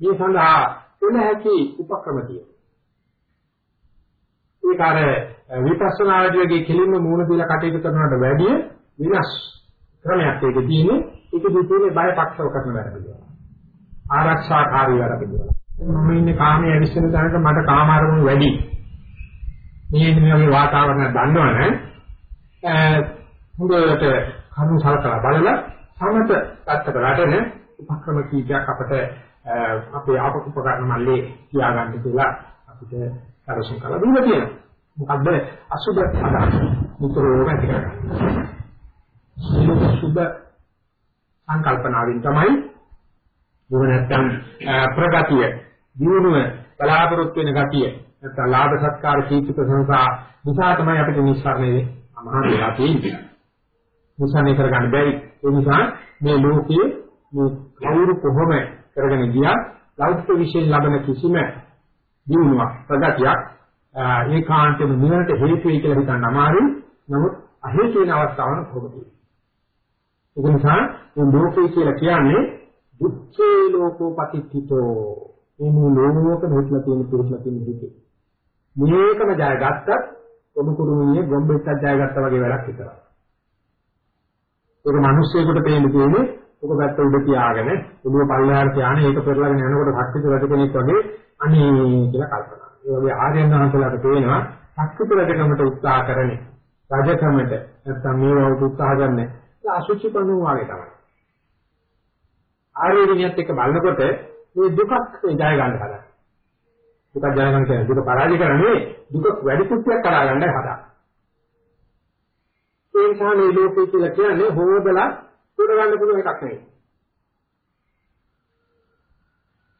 Speaker 1: මේ සඳහා එන හැකි උපක්‍රම තියෙනවා. ඒක අර විපස්සනා ආධියගේ කෙලින්ම මූණ දීලා කටයුතු කරනවට වැඩිය විනාශ ක්‍රමයක් ඒක තියෙන්නේ. ඒක දෙතුනේ බය පක්ෂව කරන වැඩ පිළිවෙල. ආරක්ෂාකාරී වැඩ පිළිවෙල. මම ඉන්නේ කාමයේ ඇවිස්සෙන තැනක මට කාම අරමුණු වැඩි. මේ මේ වගේ වාතාවරණයක් දන්නවනේ හොඳට කරුණු සලකලා බලලා සමත පැත්තට වැටෙන උපක්‍රම කීපයක් අපිට අපේ ආපකුපකරණ මල්ලේ තියාගන්න කියලා අපිට සරසම් කළා දුන්න තියෙනවා. මොකද්ද අසුබ අදහස. නිතරම ඇති කරගන්න. සියලු සුබ සංකල්පනාවෙන් තමයි දුර නැත්තම් ප්‍රගතිය, දියුණුව බලාපොරොත්තු වෙන ගතිය නැත්නම් ලාභ සත්කාර කීර්ති ප්‍රශංසා නිසා තමයි අපිට නිස්සාරණේ අමහා වෙලා තියෙන්නේ. නිස්සාරණය කරගන්න බැරි. ඒ නිසා මේ ලෝකයේ මේ කවුරු කොහොම කරගෙන ගියා ලෞකික විශ්යෙන් ලබන කිසිම දිනුවක් ප්‍රගතියක් ඒකාන්තයෙන්ම නිවනට හේතු වෙයි කියලා හිතන්න අමාරුයි. නමුත් අහේතු වෙන අවස්ථාවන කොහොමද? ඒ නිසා මේ ලෝකය කියලා කියන්නේ දුක්ඛේ ලෝකෝ පටිච්චිතෝ මේ මුළු ලෝකෙක නොట్లా තියෙන පුරුෂලා තියෙන දුකේ මේකම ජයගත්තත් කොමු කුරුමියේ ගොම්බෙත්තක් ජයගත්තා වගේ වැඩක් විතරයි. ඒක මිනිස්සෙකුට පේන්න තියෙන්නේ ඔක පැත්ත උඩ තියාගෙන උඩුව පල්ලෙහාට තියාගෙන ඒක පෙරලාගෙන යනකොට ශක්තිත රජ කෙනෙක් වගේ අනේ කියලා කල්පනා. ඒ වගේ ආර්යයන් වහන්සේලාට පේනවා ශක්තිත රජකමට උත්සාහ කරන්නේ රජකමට නැත්තම් මේවට උත්සාහ ගන්න. ඒ අසුචි පණු වගේ තමයි. ආර්ය විනයත් එක්ක බලනකොට මේ දුකක් ජය ගන්න හදනවා. දුක ජය ගන්න කියන්නේ දුක පරාජය කරන්නේ දුක වැඩි කුට්ටියක් කරා ගන්නයි හදා. ඒ නිසා මේ ලෝකේ කියලා කියන්නේ හොදලා උඩ ගන්න පුළුවන් එකක් නෙවෙයි.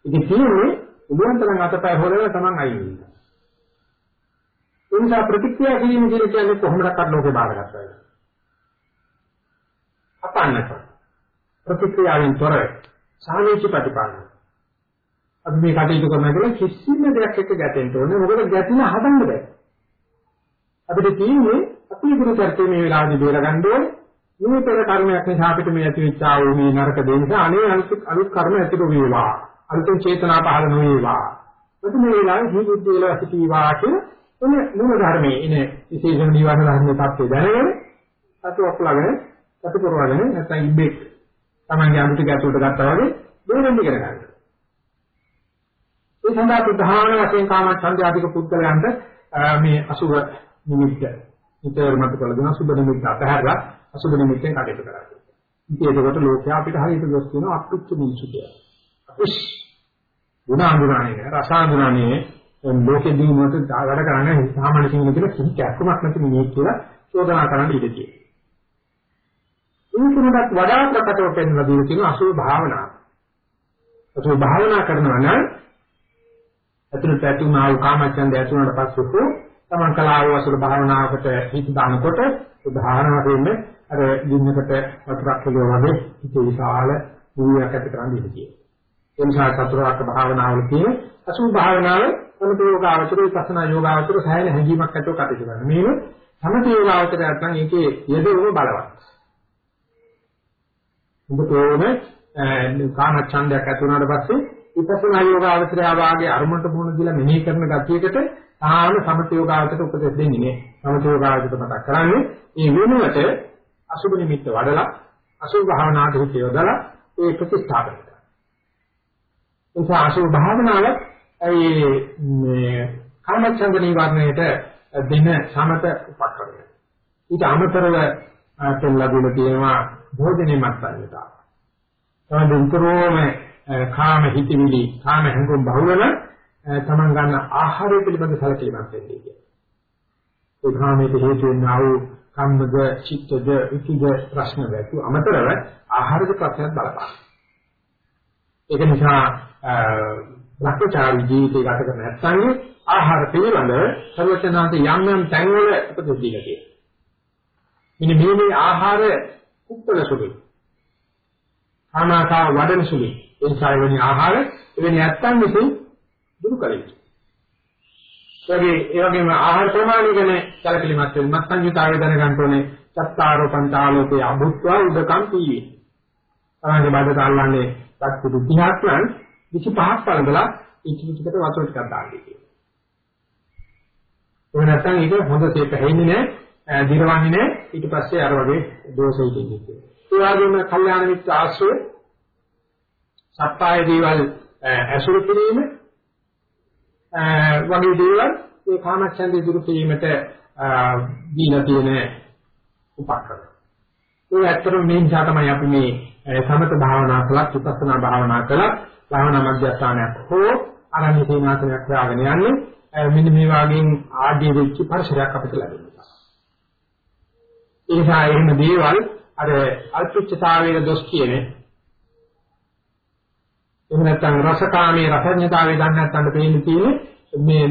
Speaker 1: ඉතින් කියන්නේ උඹන්තරන් අතපය හොදලා තමන් අයින් වෙනවා. ඒ නිසා ප්‍රතික්‍රියා කිරීම කියලා කියන්නේ කොහොමදක්වත් ලෝකේ බාරගත්තා. අපන්නක ප්‍රතික්‍රියාවෙන් තොර සාමීච ප්‍රතිපාදන අපි මේ කටයුතු කරනවා කියලා කිසිම දෙයක් එක්ක ගැටෙන්න ඕනේ. මොකද ගැටින හදන්න බෑ. අපිට තියෙන්නේ අපි ඉදිරි චර්චේ මේ වෙලාවේදී බේර ගන්න ඕනේ. මේ පෙර කර්මයක් නිසා අපිට මේ ඇති වෙච්ච ආ වූ මේ නරක දේ නිසා අනේ අලුත් අලුත් කර්ම ඇතිව වේවා. අලුත් චේතනා පහළ නොවේවා. මෙතන මේ වෙලාවේ ජීවිත වල සිටීවා කියන එන මූල ධර්මයේ එන විශේෂ නිවන ධර්මයේ තත්ත්වය දැනගෙන අතුවක් ළඟන සතුපුරවගෙන නැත්නම් ඉබ්බෙක් Tamange අමුතු ගැටුවට ගත්තා වගේ දෙවෙනි කරගන්න. ඒ සඳහා ප්‍රධාන වශයෙන් කාමච්ඡන්ද ආධික පුද්ගලයන්ට මේ අසුබ නිමිත්ත නිතර මත කළ දෙන අසුබ නිමිත්ත අතහැරලා අසුබ නිමිත්තෙන් කටයුතු කරා. ඉතින් ඒකට ලෝකයා අපිට හරියට දොස් කියනවා අපුච්ච මිනිසු කියලා. අපුස් ගුණ අඳුරන්නේ රස අඳුරන්නේ ලෝකෙදී මොකද වැඩ කරන්නේ සාමාන්‍ය කෙනෙක් කියලා කිසි කැක්කමක් නැති මිනිහෙක් කියලා චෝදනා කරන්න ඉඩ තියෙනවා. ඒකනට වඩා ප්‍රකටව පෙන්වලා දීලා තියෙන අසුබ භාවනාව. අසුබ භාවනා කරනවා නම් ඇතුළට ඇතුණා වූ කාමච්ඡන්දය ඇතුණාට පස්සේ හෝ තමන් කලාව වසල භාවනාවකට හිත දානකොට උදාහරණ වශයෙන් අර දින්නකට වතුරක් කෙලුවා වගේ හිත විශාල මුලියක් ඇති කරන් ඉඳී. ඒ නිසා චතුරාර්ය භාවනාවල තියෙන අසු භාවනාව අනුපයෝගාවචර විපස්සනා යෝගාවචර සෑහෙන හැඟීමක් ඇතුව කටයුතු කරනවා. මේක සමථ යෝගාවචරයක් නම් ඒකේ යෙදෙවම බලවත්. උඹ තෝරන කාමච්ඡන්දයක් ඇති වුණාට පස්සේ විපස්සනා යෝගාවචරය වාගේ අරමුණට මුහුණ දීලා මෙනෙහි කරන ගතියකට තාම සමථ යෝගාවචරයට උපදෙස් දෙන්නේ නේ. සමථ යෝගාවචරයට මතක් කරන්නේ මේ වෙනුවට අසුබ නිමිත්ත වඩලා අසුබ භාවනාවට හිත යොදලා ඒ ප්‍රතිස්ථාපනය කරනවා. ඒ නිසා අසුබ භාවනාව ඒ මේ කාමච්ඡන්ද නිවර්ණයට දෙන සමත උපකරණය. ඊට අමතරව පෙන්ලා දුන්න තියෙනවා භෝජනේ මත්සන්නතා. තමයි උතරෝම කාම හිතවිලි කාම හැඟුම් බහුවන තමන් ගන්න ආහාරය පිළිබඳ සැලකීමක් වෙන්නේ කියන්නේ. ඒ කාමයේ හේතු වෙනා වූ කම්මද චිත්තද ඉතිද ප්‍රශ්න වැතු අමතරව ආහාරද ප්‍රශ්නත් බලපාන. ඒක නිසා ලක්ෂචාරී ජීවිතය ගත කර නැත්නම් ආහාර පිළිබඳ සර්වචනාන්ත යම් යම් තැන්වල උපදෙස් දීලා තියෙනවා. මෙන්න මේ මේ ආහාර කුප්පල සුළුයි. ආනාසා වඩන සුළුයි. ඒ නිසා එවැනි ආහාර එවැනි නැත්නම් විසින් දුරු කලින්. ඒගේ ඒ වගේම ආහාර ප්‍රමාණය ගැන කලකිරීමක් වෙන මත්සංයුතාවය දැනගන්න ඕනේ. චත්තාරෝ පංචාලෝකේ අභුත්වා උදකම් පීයේ. තමයි බඩට අල්ලන්නේ සත්පුදු 30ක් නම් 25ක් පළඳලා ඉච්චි ටිකට වතුර ටිකක් දාන්නේ කියනවා. ඒ නැත්නම් ඒක හොඳ තේ පැහැෙන්නේ නැහැ, දිරවන්නේ නැහැ. ඊට පස්සේ අර වගේ දෝෂයි කියන්නේ. ඒ වගේම කල්යාණ මිත්‍ර ආශ්‍රය සත්‍යය දේවල් ඇසුරු කිරීම වගේ දේවල් ඒ කාමච්ඡන්දේ දුරු කිරීමට දීලා තියෙන උපකරණ. ඒ ඇත්තටම මේ නිසා තමයි අපි මේ සමත භාවනා කළත් විපස්සනා භාවනා කළත් භාවනා මධ්‍යස්ථානයක් හෝ අරණ්‍ය සේනාසනයක් හොයාගෙන යන්නේ මෙන්න මේ වගේ ආදී වෙච්ච පරිසරයක් අපිට ලැබෙනවා. ඒ නිසා එහෙම දේවල් අර අල්පිච්ඡතාවයේ දොස් කියන්නේ එහෙම නැත්නම් රසකාමයේ රසඥතාවයේ දන්නේ නැත්නම් පේන්නේ තියෙන්නේ මේ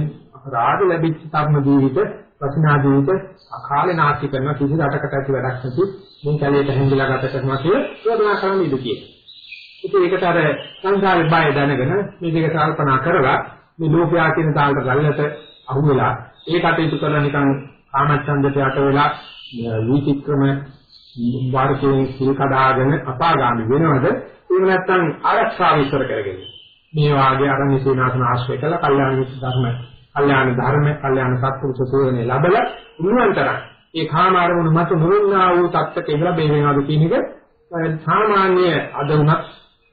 Speaker 1: රාග ලැබිච්ච තරුණ ජීවිත වචනා ජීවිත අකාලේ නාස්ති කරන කිසි රටකට ඇති වැඩක් නැති මේ කැලේට හැංගිලා ගත කරනවා කියලා යෝජනා කරන්න ඉඩ තියෙනවා. ඉතින් ඒකට අර සංසාරේ බය දැනගෙන මේ දෙක කල්පනා කරලා මේ ලෝකයා කියන තාලට ගල්ලට අහු වෙලා ඒ කටයුතු කරලා නිකන් කාමච්ඡන්දයට යට වෙලා වීතික්‍රම වර්ගයෙන් සිල් කඩාගෙන අපාගාමි වෙනවද? එහෙම නැත්නම් ආරක්ෂාව ඉස්සර කරගෙන. මේ වාගේ අරණ්‍ය සේනාසන ආශ්‍රය කළ. කල්යාණ මිත්‍ර ධර්ම කල්යාණ ධර්ම කල්යාණ සත්පුරුෂ සෝවනේ ලැබලා උන්වන්තර ඒ කාම ආරමුණු මත නොවෙන්නා වූ තත්ත්වක ඉඳලා බේරෙනවාද කියන එක සාමාන්‍ය අද උනත්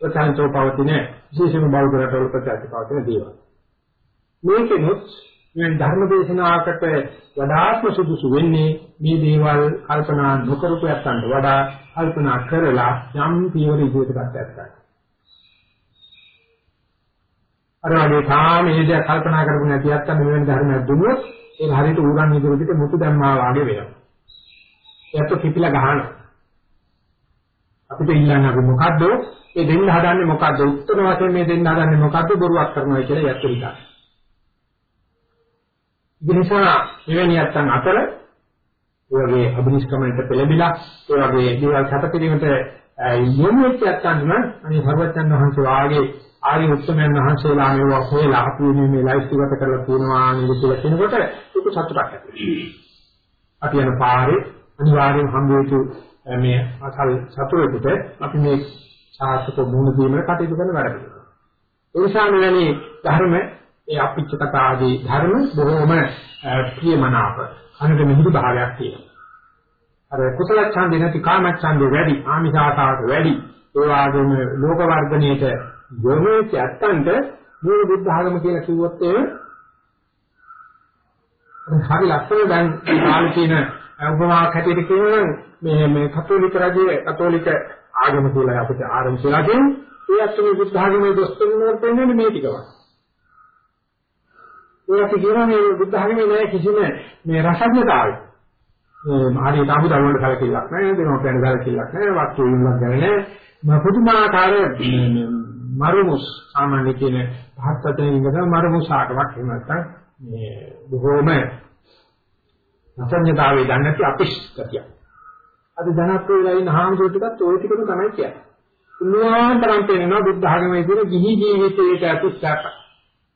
Speaker 1: ප්‍රචාරතෝ පවතින විශේෂම බෞද්ධ රටවල ප්‍රචාරිත පවතින දේවල්. මේකෙනුත් මේ ධර්ම දේශනාවකට වඩාත්ම සුදුසු වෙන්නේ මේ දේවල් කල්පනා නොකරපු යත්තන්ට වඩා කල්පනා කරලා යම් පියවර ඉදිරියට ගන්න අර වගේ තාමේ දෙයක් කල්පනා කරපු නැති යත්තන් මෙවැනි ධර්මයක් දුන්නොත් ඒක හරියට ඌරන් ඉදිරියට මුතු දැම්මා වගේ වෙනවා. ඒත් කිපිලා ගහනවා. අපිට ඉල්ලන්නේ අපි මොකද්ද? ඒ දෙන්න හදන්නේ මොකද්ද? උත්තර වශයෙන් මේ දෙන්න හදන්නේ මොකද්ද? බොරුවක් කරනවා කියලා යැත්තු හිතනවා. ඒ නිසා මෙවැනි යත්තන් අතර ඒ වගේ අභිනිෂ්ක්‍මණයට පෙළඹිලා ඒ වගේ දේවල් කත කිරීමට යොමු වෙච්ච යත්තන් නම් අනේ භගවත්යන් වහන්සේ වාගේ ආර්ය උත්තමයන් වහන්සේලා මේවා හොයලා අපි මේ ලයිෆ් එකට කරලා තියෙනවා නේද කියලා කියනකොට ඒක සතුටක් ඇති අපි යන පාරේ අනිවාර්යෙන් හම්බ වෙතු මේ අසල් සතුරෙකුට අපි මේ සාර්ථක මුණ දීමකට කටයුතු කරන වැඩ පිළිවෙල. ඒ නිසා මෙවැනි ධර්ම ඒ අපිච්ච කතා ආදී ධර්ම බොහෝම ප්‍රියමනාප අනක මිහිරි භාවයක් තියෙනවා. අර කුසල ඡන්දේ නැති කාම ඡන්දේ වැඩි ආමිෂාතාවට වැඩි ඒ වගේම ලෝක වර්ධනයේට යොමු ඇත්තන්ට මේ බුද්ධ ආගම කියලා කිව්වොත් ඒ හරි ලස්සන දැන් කාලේ තියෙන උපමාවක් හැටියට කියනනම් මේ මේ කතෝලික රජයේ කතෝලික ආගම කියලා අපිට ආරම්භ වෙලා තියෙන්නේ ඒ අත්මේ බුද්ධ ආගමේ දොස්තරුන්ට පෙන්වන්නේ මේ ටිකවත්. ඒකට කියනවා මේ බුද්ධ ආගමේ නෑ කිසිම මේ රසඥතාවය. මේ හරියට අමුද වලට කලකිරීමක් නෑ දෙනෝ කියන කලකිරීමක් නෑ වස්තු වලින් ගැන නෑ පුදුමාකාර මරුමුස් සාමාන්‍ය කියන පහත් වචනේ ඉඳලා මරුමුස් ආකමක් එහෙම නැත්නම් මේ බොහෝම නසඤ්ඤතාවයේ දන්නේ නැති අපිෂ්කතිය. අද ජනප්‍රිය වෙලා ඉන්න හාමුදුරුවෝ ටිකත් ওই ටිකම තමයි කියන්නේ. උන්වහන්තරම් පෙන්නනවා බුද්ධ ආගමේ තියෙන ගිහි ජීවිතයේ අතුස්සක්.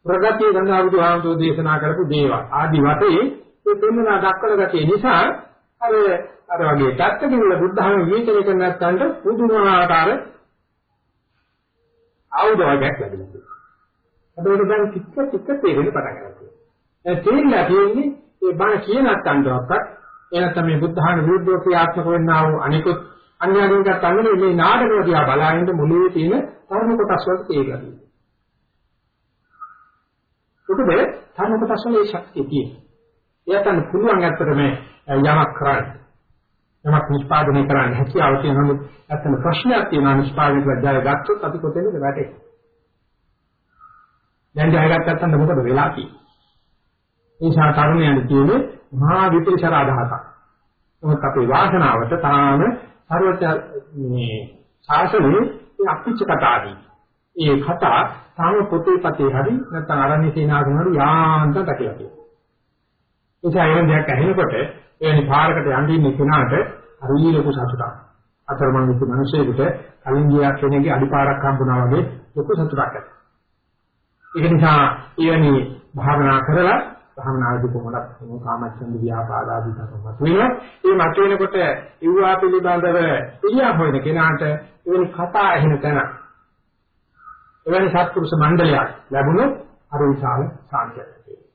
Speaker 1: ප්‍රගතිය ගන්නා බුදුහාමුදුරුවෝ දේශනා කරපු දේවල්. ආදි වශයෙන් ඒ දෙන්නා දක්වන ගැතිය නිසා අර අර වගේ පැත්තකින් බුද්ධ ආගම විචාරය කරන නැත්නම් පුදුමාකාර ආයුධ වර්ගයක් ලැබෙනවා. හැබැයි දැන් ටික ටික තේරෙන්න පටන් ගන්නවා. ඒ තේරිලා තියෙන්නේ ඒ බණ කියන අත්දැකීමක් එනතම මේ බුද්ධහාන විරුද්ධව ක්‍රියාත්මක වෙන්නා වූ අනිකුත් අන්‍යයන්ගත අන්නේ මේ නාටකය දිහා බලහින්ද මුලේ තියෙන ධර්ම කොටස් වලට තේරෙලා තියෙනවා. මොකද ධර්ම කොටස් වල ඒ ශක්තිය තියෙනවා. එයාට පුළුවන් ඇත්තටම යමක් කරන්න. යමක් නිෂ්පාදනය කරන්න හැකියාව තියෙනවා. ඇත්තම ප්‍රශ්නයක් තියෙනවා නිෂ්පාදනය කරලා ජය ගත්තොත් අපි කොතැනද වැටෙන්නේ? දැන් ජයගත්තත් අන්න මොකද වෙලා තියෙන්නේ? ඒ නිසා තරුණයන් කියන්නේ මහා විපරිසර අදහසක්. මොකද අපේ වාසනාවට තාම සර්වත්‍ය මේ ශාසනයේ අපිච්ච කතාදී. ඒ කතා තාම පොතේ පතේ හරි නැත්නම් අරණ්‍ය සේනාසන වල යාන්තම් පැටලලා තියෙනවා. ඒ නිසා එවැනි දෙයක් ඇහෙනකොට එවැනි පාරකට යන්නේ කෙනාට හරි ලොකු සතුටක්. අතරමං විත් මිනිසෙකුට කලින් ගියා කෙනෙක්ගේ අඩිපාරක් හම්බුනා වගේ ලොකු සතුටක් ඇති. ඒක නිසා එවැනි භාවනා කරලා භාවනාදී කොහොමද මේ කාමච්ඡන්ද ව්‍යාපාද ආදී ධර්ම මතුවෙනවා. ඒ මතුවෙනකොට ඉව්වා පිළිබඳව ඉලියා හොයන කෙනාට එවැනි කතා ඇහෙන තැන එවැනි සත්පුරුෂ මණ්ඩලයක් ලැබුණොත් අර විශාල සාන්තියක් තියෙනවා.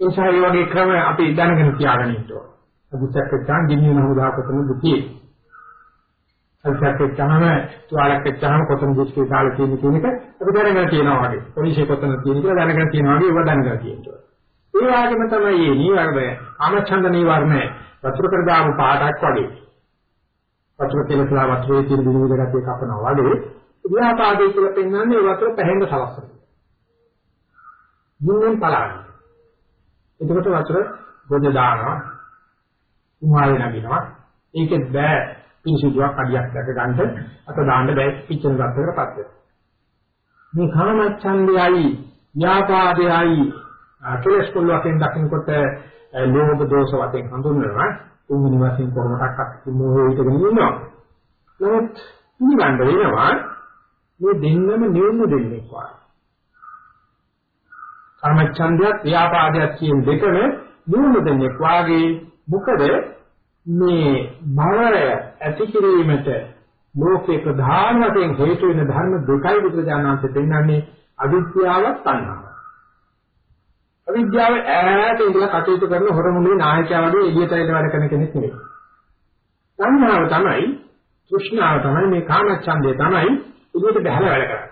Speaker 1: ඒ නිසා මේ වගේ ක්‍රම අපි දැනගෙන තියාගෙන ඉන්න ඕන. අදුච්චක්කයන් ගිනියන හොදාකතන දුකේ. අදුච්චක්කයන්ම තුවාලක්කයන්ම කොතන දුස්කේ දාලා තියෙන කියන එක අපි දැනගෙන තියෙනවා වගේ. පොලිසිය කොතන තියෙන කියලා දැනගෙන තියෙනවා වගේ ඒව දැනගෙන තියෙනවා. ඒ වගේම තමයි මේ නීවරණ කාමච්ඡන්ද නීවරණ වතුර කර දාපු පාටක් වගේ. වතුර කෙලසලා වතුරේ තියෙන විවිධ ගතිය කපනවා වගේ ව්‍යාපාදේ කියලා පෙන්වන්නේ ඒ වතුර පැහැෙන්න සලස්සන. මුන්ෙන් පලාන. එතකොට වතුර ගොඩ දානවා. උමාවේ නගිනවා. ඒකෙත් බෑ පිසුදුවක් අඩියක් දැක ගන්න අත දාන්න බෑ පිච්චෙන ගත්තකටපත් වෙනවා. මේ කාමච්ඡන්දයයි ව්‍යාපාදයයි කෙලස් කොල්ල වශයෙන් දකින්නකොට ලෝභ දෝෂ වශයෙන් හඳුන්වනවා තුන්වෙනි වශයෙන් කොහොමදක්වත් මොහේ හිටගෙන ඉන්නවා නමුත් නිවන් වෙනවා මේ දෙන්නම නිවුණු දෙන්නේ කොහොමද කාමච්ඡන්දයක් ව්‍යාපාදයක් කියන දෙකම නිවුණු දෙන්නේ වාගේ. මොකද මේ භවය ඇති කිරීමට ලෝකේ ප්‍රධාන වශයෙන් හේතු වෙන ධර්ම දෙකයි බුදුරජාණන් වහන්සේ පෙන්වන්නේ අවිද්‍යාවත් තණ්හාව. අවිද්‍යාව ඈත ඉඳලා කටයුතු කරන හොරමුණේ නායකයා වගේ එළියට එන වැඩ කරන කෙනෙක් නෙවෙයි. සංඥාව තමයි, තෘෂ්ණාව තමයි මේ කාමච්ඡන්දය තමයි එළියට බහලා වැඩ කරන්නේ.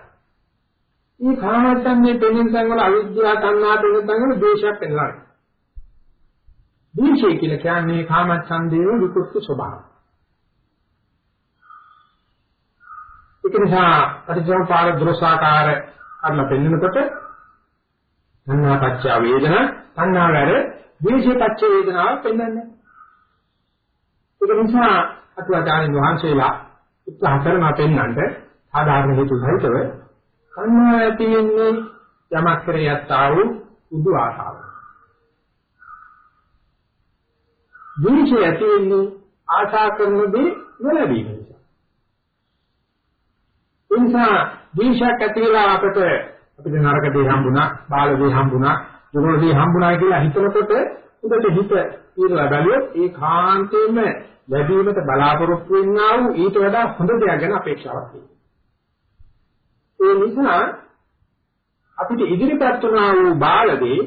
Speaker 1: මේ කාමච්ඡන්දයේ දෙනින් සංවල අවිද්‍යාව තණ්හා දෙනින් සංවල දේශයක් වෙනවා. දීශය කියලා කියන්නේ කාමච්ඡන්දයේ විකෘති ස්වභාවය. ඒක නිසා පරිසම්පාර දෘෂාකාර අන්න පෙන්නකොට සංඥා පච්ච වේදනා සංඥා වැඩ ද්වේෂ පච්ච වේදනාව පෙන්වන්නේ. ඒක නිසා අතුවාචාර්ය වහන්සේලා උත්සාහ කරනවා පෙන්වන්නට සාධාරණ හේතු සහිතව සංඥා ඇති වෙන්නේ යමක් කරයත්තා වූ උදු ආශාව. ද්වේෂය ඇති වෙන්නේ ආශා කරන දේ නොලැබීම නිසා. ඒ නිසා ද්වේෂයක් ඇති වෙලා අපට අපිට නරක දේ හම්බුණා, බාල දේ හම්බුණා, දුර්වල දේ හම්බුණා කියලා හිතනකොට උදට හිත ඉරලා බැලුවොත් ඒ කාන්තේම ලැබීමට බලාපොරොත්තු වෙන්නා වූ ඊට වඩා හොඳ දෙයක් ගැන අපේක්ෂාවක් තියෙනවා. ඒ නිසා අපිට ඉදිරිපත් වුණා වූ බාලදී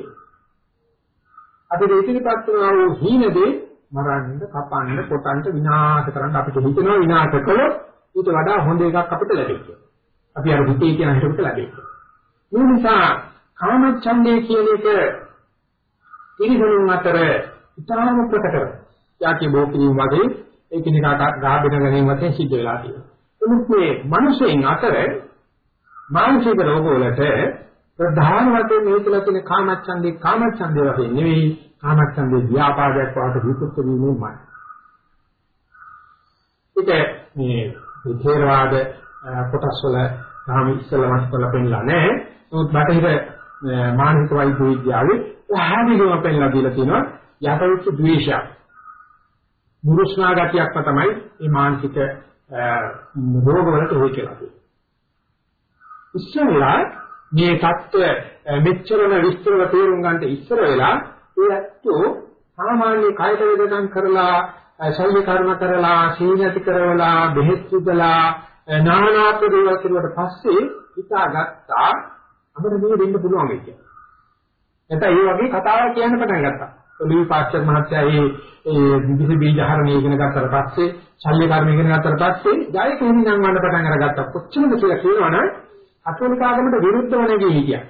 Speaker 1: අපිට ඉදිරිපත් වුණා වූ හීනදී මරන්න, කපන්න, කොටන්න, විනාශ කරන්න අපිට හිතෙනවා විනාශ කළොත් ඊට වඩා හොඳ එකක් අපිට ලැබෙයි. අපි අර හිතේ කියන හිතකට ලැබෙයි. මේ නිසා කාමච්ඡන්දය කියන එක පිළිගනුන් අතර ඉතාම ප්‍රකටව යාකි බෝකිනීම වගේ එකිනෙකාට ගාබෙන ගැනීම වශයෙන් සිද්ධ වෙලා තියෙනවා. එමුත් මේ මිනිසෙන් අතර මානසික රෝගවලට ප්‍රධාන වශයෙන් මේ තුළ තියෙන කාමච්ඡන්දේ කාමච්ඡන්දේ වශයෙන් නෙවෙයි කාමච්ඡන්දේ ව්‍යාපාදයක් වාට විකෘත වීමයි. ඒක මේ විචේරවාද කොටස් වල තාම ඉස්සලමත් කරලා පෙන්නලා නැහැ. නමුත් බටහිර මානසික වෛද්‍ය විද්‍යාවේ පැහැදිලිව පෙන්නලා දීලා තියෙනවා යටවෙච්ච ද්වේෂයක්. මුරුස්නා ගතියක්ම තමයි මේ මානසික රෝගවලට හොය කියලා තියෙන්නේ. ඉස්සෙල්ලා මේ தত্ত্বය මෙච්චරම විස්තරව තේරුම් ගන්නට ඉස්සර වෙලා ඒ ඇත්තෝ සාමාන්‍ය කායත වේදනම් කරලා ශෛල කර්ම කරලා සීනති කරවලා බෙහෙත් සුදලා නානාපරිව කෙරුවට පස්සේ හිතාගත්තා අපිට මේ දෙන්න පුළුවන් වෙච්ච. නැත්නම් ඒ වගේ කතාවක් කියන්න පටන් ගත්තා. ලී පාක්ෂර් මහත්තයා මේ ඒ විවිධ බීජ හරණය ඉගෙන ගත්තට පස්සේ ශල්‍ය කර්ම ඉගෙන ගත්තට පස්සේ ජය කෝණි නම් වන්න පටන් අරගත්තා. කොච්චරද කියලා කියනවනම් අතෝලිකාගමට විරුද්ධව නැගී හිටියා.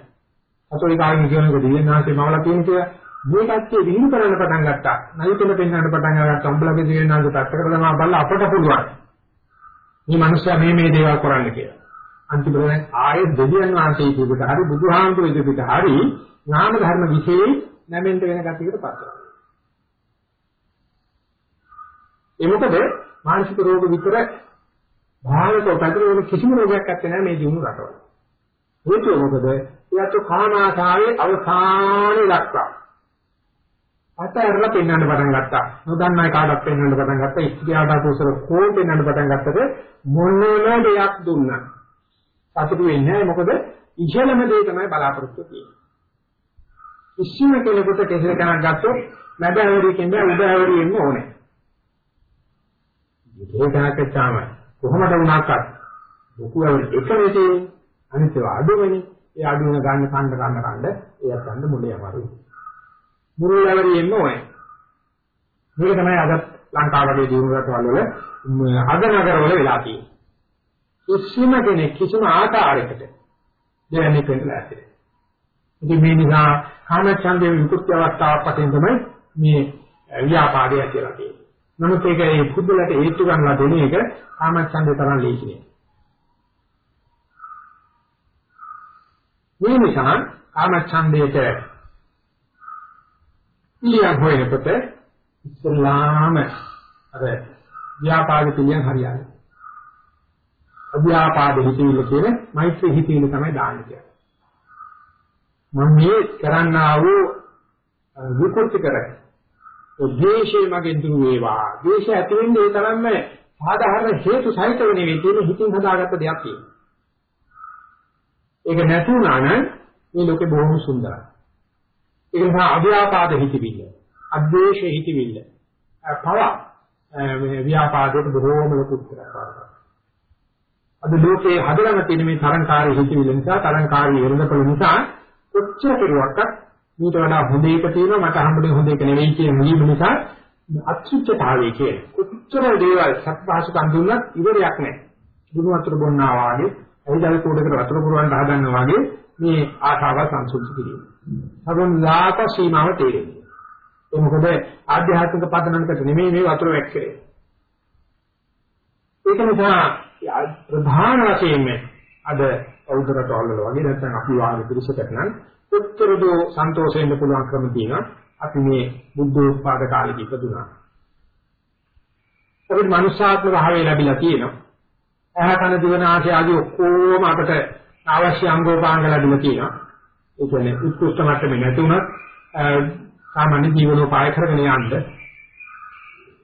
Speaker 1: අතෝයි කාගෙන් කියනකොට දිව්‍යනාථේ මවලා තියෙන කියලා මේ කච්චේ විහිළු කරන්න පටන් ගත්තා. නයිතල පෙන්වන්න පටන් ගත්තා. උඹලගේ දිව්‍යනාථ පැත්තකට තමයි බලලා අපට පුළුවන්. මේ මිනිස්සයා මේ මේ දේවල් කරන්න කියලා. අන්තිමට ආයේ දෙවියන් වහන්සේ කියපිට හරි බුදුහාමුදුරුවෝ කියපිට හරි නාම ධර්ම විශේෂ නැමෙන්න වෙන ගැටියකට පත් වෙනවා. ඒ මොකද මානසික රෝග විතර භාවිත පැතිරෙන කිසිම රෝගයක් නැත්තේ නෑ මේ දිනු රටවල. හේතුව මොකද? ඒත් කාමාශාවේ අවසානයේ දක්වා. අතහැරලා පෙන්වන්න පටන් ගත්තා. නොදන්නයි කාටවත් පෙන්වන්න පටන් ගත්තා. ඉස්තියාට අකුසල කෝල් පෙන්වන්න පටන් ගත්තද මොනම දෙයක් දුන්නා. සතුටු වෙන්නේ නැහැ මොකද ඉහළම දේ තමයි බලාපොරොත්තු වෙන්නේ. කිසිම කෙනෙකුට කෙසෙල් කනක් ගත්තොත් මැද හැවරියකින් බෑ උඩ හැවරියෙන්න ඕනේ. ඒක තාකච්ඡාම කොහොමද වුණාක්වත් ලොකු හැවරි එක නෙතේ අනිත් ඒවා අඩුවෙනේ. ඒ අඩු වෙන ගන්න කන්න කන්න කන්න ඒත් ගන්න මුලේ අමාරුයි. මුල් හැවරියෙන්න ඕනේ. මේක තමයි අද ලංකාව වගේ දියුණු රටවල් වල අග නගරවල වෙලා තියෙන්නේ. කිසිම කෙනෙක් කිසිම ආකාරයකට දෙන්නේ පෙන්නලා ඇත්තේ. ඉතින් මේ නිසා කාමච්ඡන්දයේ විකෘති අවස්ථාවක් වශයෙන් තමයි මේ ව්‍යාපාදය කියලා කියන්නේ. නමුත් ඒක ඒ පුදුලට හේතු ගන්නලා දෙන එක කාමච්ඡන්දේ තරම් ලේසි නෑ. මේ නිසා කාමච්ඡන්දයට ඉලියක් හොයනකොට ඉස්ලාම අර ව්‍යාපාද පිළියම් හරියන්නේ. අව්‍යාපාද හිතවිල්ල කියන මෛත්‍රී හිතවිල්ල තමයි දාන්නේ. මම මේ කරන්නා වූ විකෘති කරයි. ඒ ද්වේෂය මගෙන් දුර වේවා. ද්වේෂය ඇති වෙන්නේ ඒ තරම්ම සාධාරණ හේතු සහිතව නෙවෙයි තියෙන හිතින් හදාගත්ත දෙයක් තියෙනවා. ඒක නැතුණා නම් මේ ලෝකේ බොහොම සුන්දරයි. ඒක නිසා අව්‍යාපාද හිතවිල්ල, අද්වේෂ හිතවිල්ල, පව මේ ව්‍යාපාදයට බොහොම ලොකු උත්තරයක් වඩනවා. අද ලෝකේ හදලා තියෙන මේ තරංකාරී හිතවිල්ල නිසා තරංකාරී වෙනදපළ නිසා කොච්චර කෙරුවක්වත් ඊට වඩා හොඳ එක තියෙනවා මට හම්බුනේ හොඳ එක නෙවෙයි කියන නියම නිසා අත්‍යච්ඡතාවය කියන කොච්චර දේවල් සත්පහසුකම් දුන්නත් ඉවරයක් නැහැ. දුනු වතුර බොන්නා වාගේ, ඇයිදල් කෝඩකට වතුර පුරවන්න හදනවා වාගේ මේ ආශාව සංසුද්ධ කිරීම. සමුදාත සීමාව තේරෙන්නේ. ඒ මොකද ආධ්‍යාත්මික පදනමකට නෙමෙයි මේ වතුර වැක්කේ. ඒක නිසා ප්‍රධාන වශයෙන් අද අවුදරට වල වගේ නැත්නම් අපි වාගේ පිළිසකට නම් උත්තරදෝ සන්තෝෂෙන්න පුළුවන් ක්‍රම තියෙනවා. අපි මේ බුද්ධෝත්පාද කාලෙක ඉපදුනා. අපිට මනුෂ්‍යාත්ම භාවය ලැබිලා තියෙනවා. ඇහැ කන දිවන ආශය ආදී ඔක්කොම අපට අවශ්‍ය අංගෝපාංග ලැබිලා තියෙනවා. ඒ කියන්නේ උත්කෘෂ්ඨ මට්ටමේ නැතුණත් සාමාන්‍ය ජීවනෝපාය කරගෙන යන්න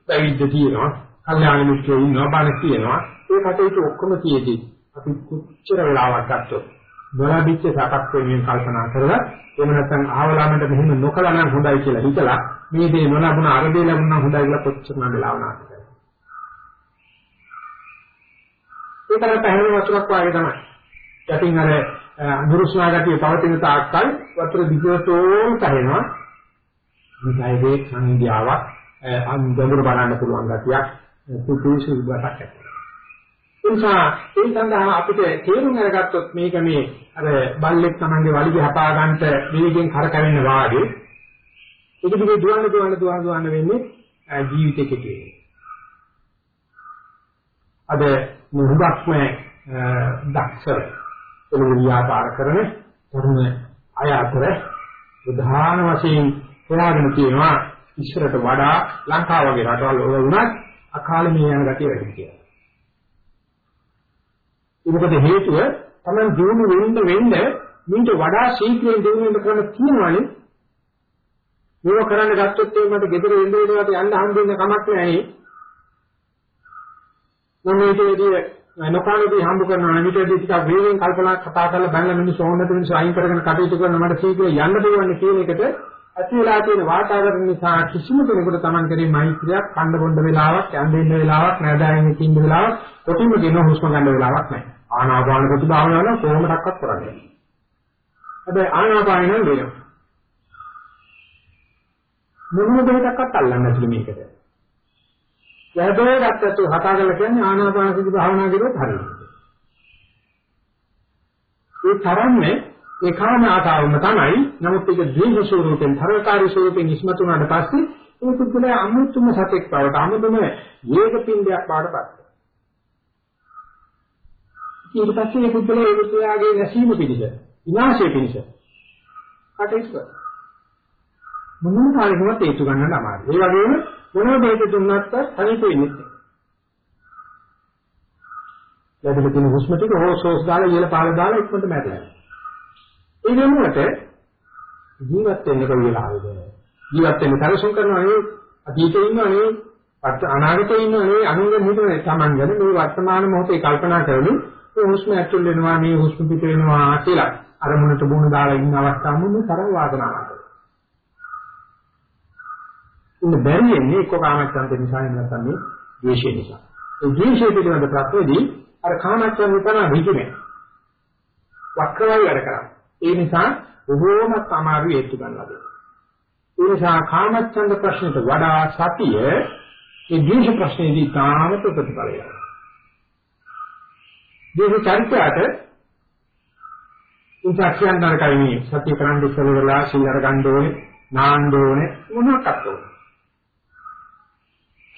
Speaker 1: පැවිද්ද තියෙනවා. කල්යාණ මිත්‍රයෝ ඉන්නවා, බණ තියෙනවා. ඒ කටයුතු ඔක්කොම තියෙදී අපි කොච්චර වෙලාවක් ගත්තොත් නොලැබිච්ච සාපක් වෙනින් කල්පනා කරලා එහෙම නැත්නම් ආවලාමකට මෙහෙම නොකළා නම් හොඳයි කියලා හිතලා මේ දේ නොලැබුණ අර දේ ලැබුණා හොඳයි කියලා කොච්චර නම් වෙලාව නාස්ති කරනවා. ඒකල පැහැදිලි වතුරක් වාගේ තමයි. යටින් අර අනුරුස්නා ගතිය පවතින තාක්කල් වතුර දිගටම පැහැෙනවා. මේකයි සංඥාවක් අන්දමර බලන්න පුළුවන් ගතියක් සුසුසු විබතක් නිසා ඒ සඳහා අපිට තේරුම් අරගත්තොත් මේක මේ අර බල්ලෙක් Tamange වලිගය හපා ගන්නට වේගෙන් කරකැවෙන්න වාගේ ඒක දිගේ දුවන්න දුවන්න දුවන්න දුවන්න වෙන්නේ ජීවිතේ කෙටේ. අද මුහුදක්ම දක්ෂර එළුවියාපාර කරන තරුණ අය අතර ප්‍රධාන වශයෙන් හොයාගෙන තියෙනවා ඉස්සරට වඩා ලංකාව වගේ රටවල් වල වුණත් අකාලේ යන ගතිය වැඩි කියලා. ඒකද හේතුව තමයි දිනු වෙන්න වෙන්න මින්ට වඩා ශීඝ්‍රයෙන් දිනු වෙන්න කරන තියෙනවනේ. මේක කරන්න ගත්තොත් ඒ මට ගෙදර එන්න වෙනවට යන්න හම්බෙන්න කමක් නැහැ. මම මේකේදී නොකානේදී හම්බ කරනවා නම් ඊටදී ටිකක් වේගෙන් කල්පනා කතා කරලා බැලන මිනිස්සු ඕනට මිනිස්සු අයින් කරගෙන කටයුතු කරන මට ශීඝ්‍රයෙන් යන්න දෙවන්නේ කියන එකට ඇති වෙලා තියෙන වාතාවරණ නිසා කිසිම කෙනෙකුට Taman කරේ මෛත්‍රියක් කන්න බොන්න වෙලාවක් යන්න දෙන්න වෙලාවක් නැදාගෙන ඉන්න වෙලාවක් කොටිම දෙන හුස්ම ගන්න වෙලාවක් නැහැ. ආනාපාන සති භාවනාව නම් කොහොමඩක්වත් කරන්නේ නැහැ. හැබැයි ආනාපාන නම් වෙනවා. මොනම දෙයකටවත් අල්ලන්නේ නැතිලු මේකට. යහදේ ගත්තතු හතාගල කියන්නේ ආනාපාන සති භාවනාව කියලත් හරියට. ඒ තරම්නේ ඒ කාම ආතාවම තමයි. නමුත් ඒක ද්වේෂ ස්වරූපෙන්, තරකාරී ස්වරූපෙන් ඉස්මතු වුණාට පස්සේ ඒ පුද්ගලයා අමුතුම සතෙක් බවට, අමුතුම වේග පින්ඩයක් බවට පත් ඊට පස්සේ මේ පුද්ගලයා ඒ පුද්ගලයාගේ නැසීම පිණිස, විනාශය පිණිස කටයුතු කරනවා. මොනම කාර්යයකට හේතු ගන්නට අමාරුයි. ඒ වගේම මොනම දෙයක දුන්නත් හරියට වෙන්නේ නැහැ. ලැබෙන තියෙන හුස්ම ටික හොස් හොස් දාලා ඉහළ පහළ දාලා ඉක්මනට මැරෙනවා. ඒ වෙනුවට ජීවත් වෙන්න කොයි වෙලාවෙද? ජීවත් වෙන්න තරසුම් කරනවා නෙවෙයි, අතීතේ ඉන්නවා නෙවෙයි, අනාගතේ ඉන්නවා නෙවෙයි, අනුන්ගේ හිතේ තමන් ගැන මේ වර්තමාන මොහොතේ කල්පනා කරමින් මේ හුස්ම ඇතුල් වෙනවා, මේ හුස්ම පිට වෙනවා කියලා අරමුණට බුණ දාලා ඉන්න අවස්ථාවෙම සරල වාදනාවක්. ඉන්න බැරි වෙන්නේ එක්ක කාමච්ඡන්ද නිසා නැත්නම් මේ ද්වේෂය නිසා. ඒ ද්වේෂය පිළිබඳ ප්‍රත්‍යදී අර කාමච්ඡන්ද කරන විදිහේ වක්‍රවයි වැඩ කරා. ඒ නිසා බොහෝමත් අමාරු හේතු ගන්නවා. ඒ නිසා කාමච්ඡන්ද ප්‍රශ්නට වඩා සතිය ඒ ද්වේෂ ප්‍රශ්නේදී තාම ප්‍රතිඵලය. ද්වේෂ චරිතයට උන්සක්යන් නරකයි මේ සතිය කරන්න ඉස්සෙල්ලා සිල් අරගන්න ඕනේ නාන්න ඕනේ මොනවාක්වත් ඕනේ.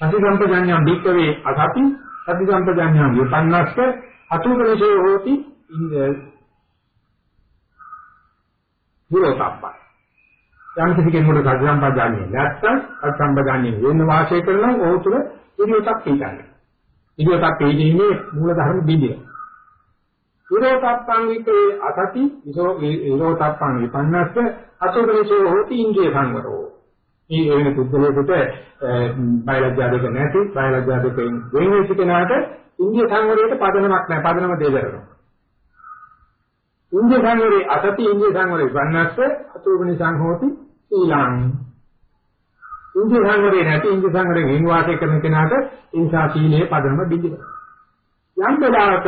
Speaker 1: සති සම්පජාඤ්ඤම් භික්කවේ අසති සති සම්පජාඤ්ඤම් විපන්නස්ස අතුකලසේ හෝති විරෝධප්ප යම් කිසි කෙනෙකුට සති සම්පජාඤ්ඤය නැත්තම් සති සම්පජාඤ්ඤය වෙන වාසය කරනවා ඕ තුල විරෝධප් පිටන්නේ. විරෝධප් පිටීමේ මූල ධර්ම බිඳිය විරෝධප්පංගිකේ අසති විරෝධප්පං විපන්නස්ස අතුකලසේ හෝති ඉන්ද්‍රිය සංවරෝ මේ වෙන පුද්ගලයෙකුට බයලජ්ජා දෙක නැති බයලජ්ජා දෙකෙන් වෙන වෙච්ච කෙනාට ඉන්දිය සංවරයට පදනමක් නැහැ පදනම දෙය කරනවා. ඉන්දිය සංවරේ අසති ඉන්දිය සංවරේ වන්නස්ස අතුගුණ සංහෝති ඊලං. ඉන්දිය සංවරේ නැති ඉන්දිය සංවරේ වෙන වාසය කරන කෙනාට ඉන්සා සීලයේ පදනම බිඳිනවා. යම් වෙලාවක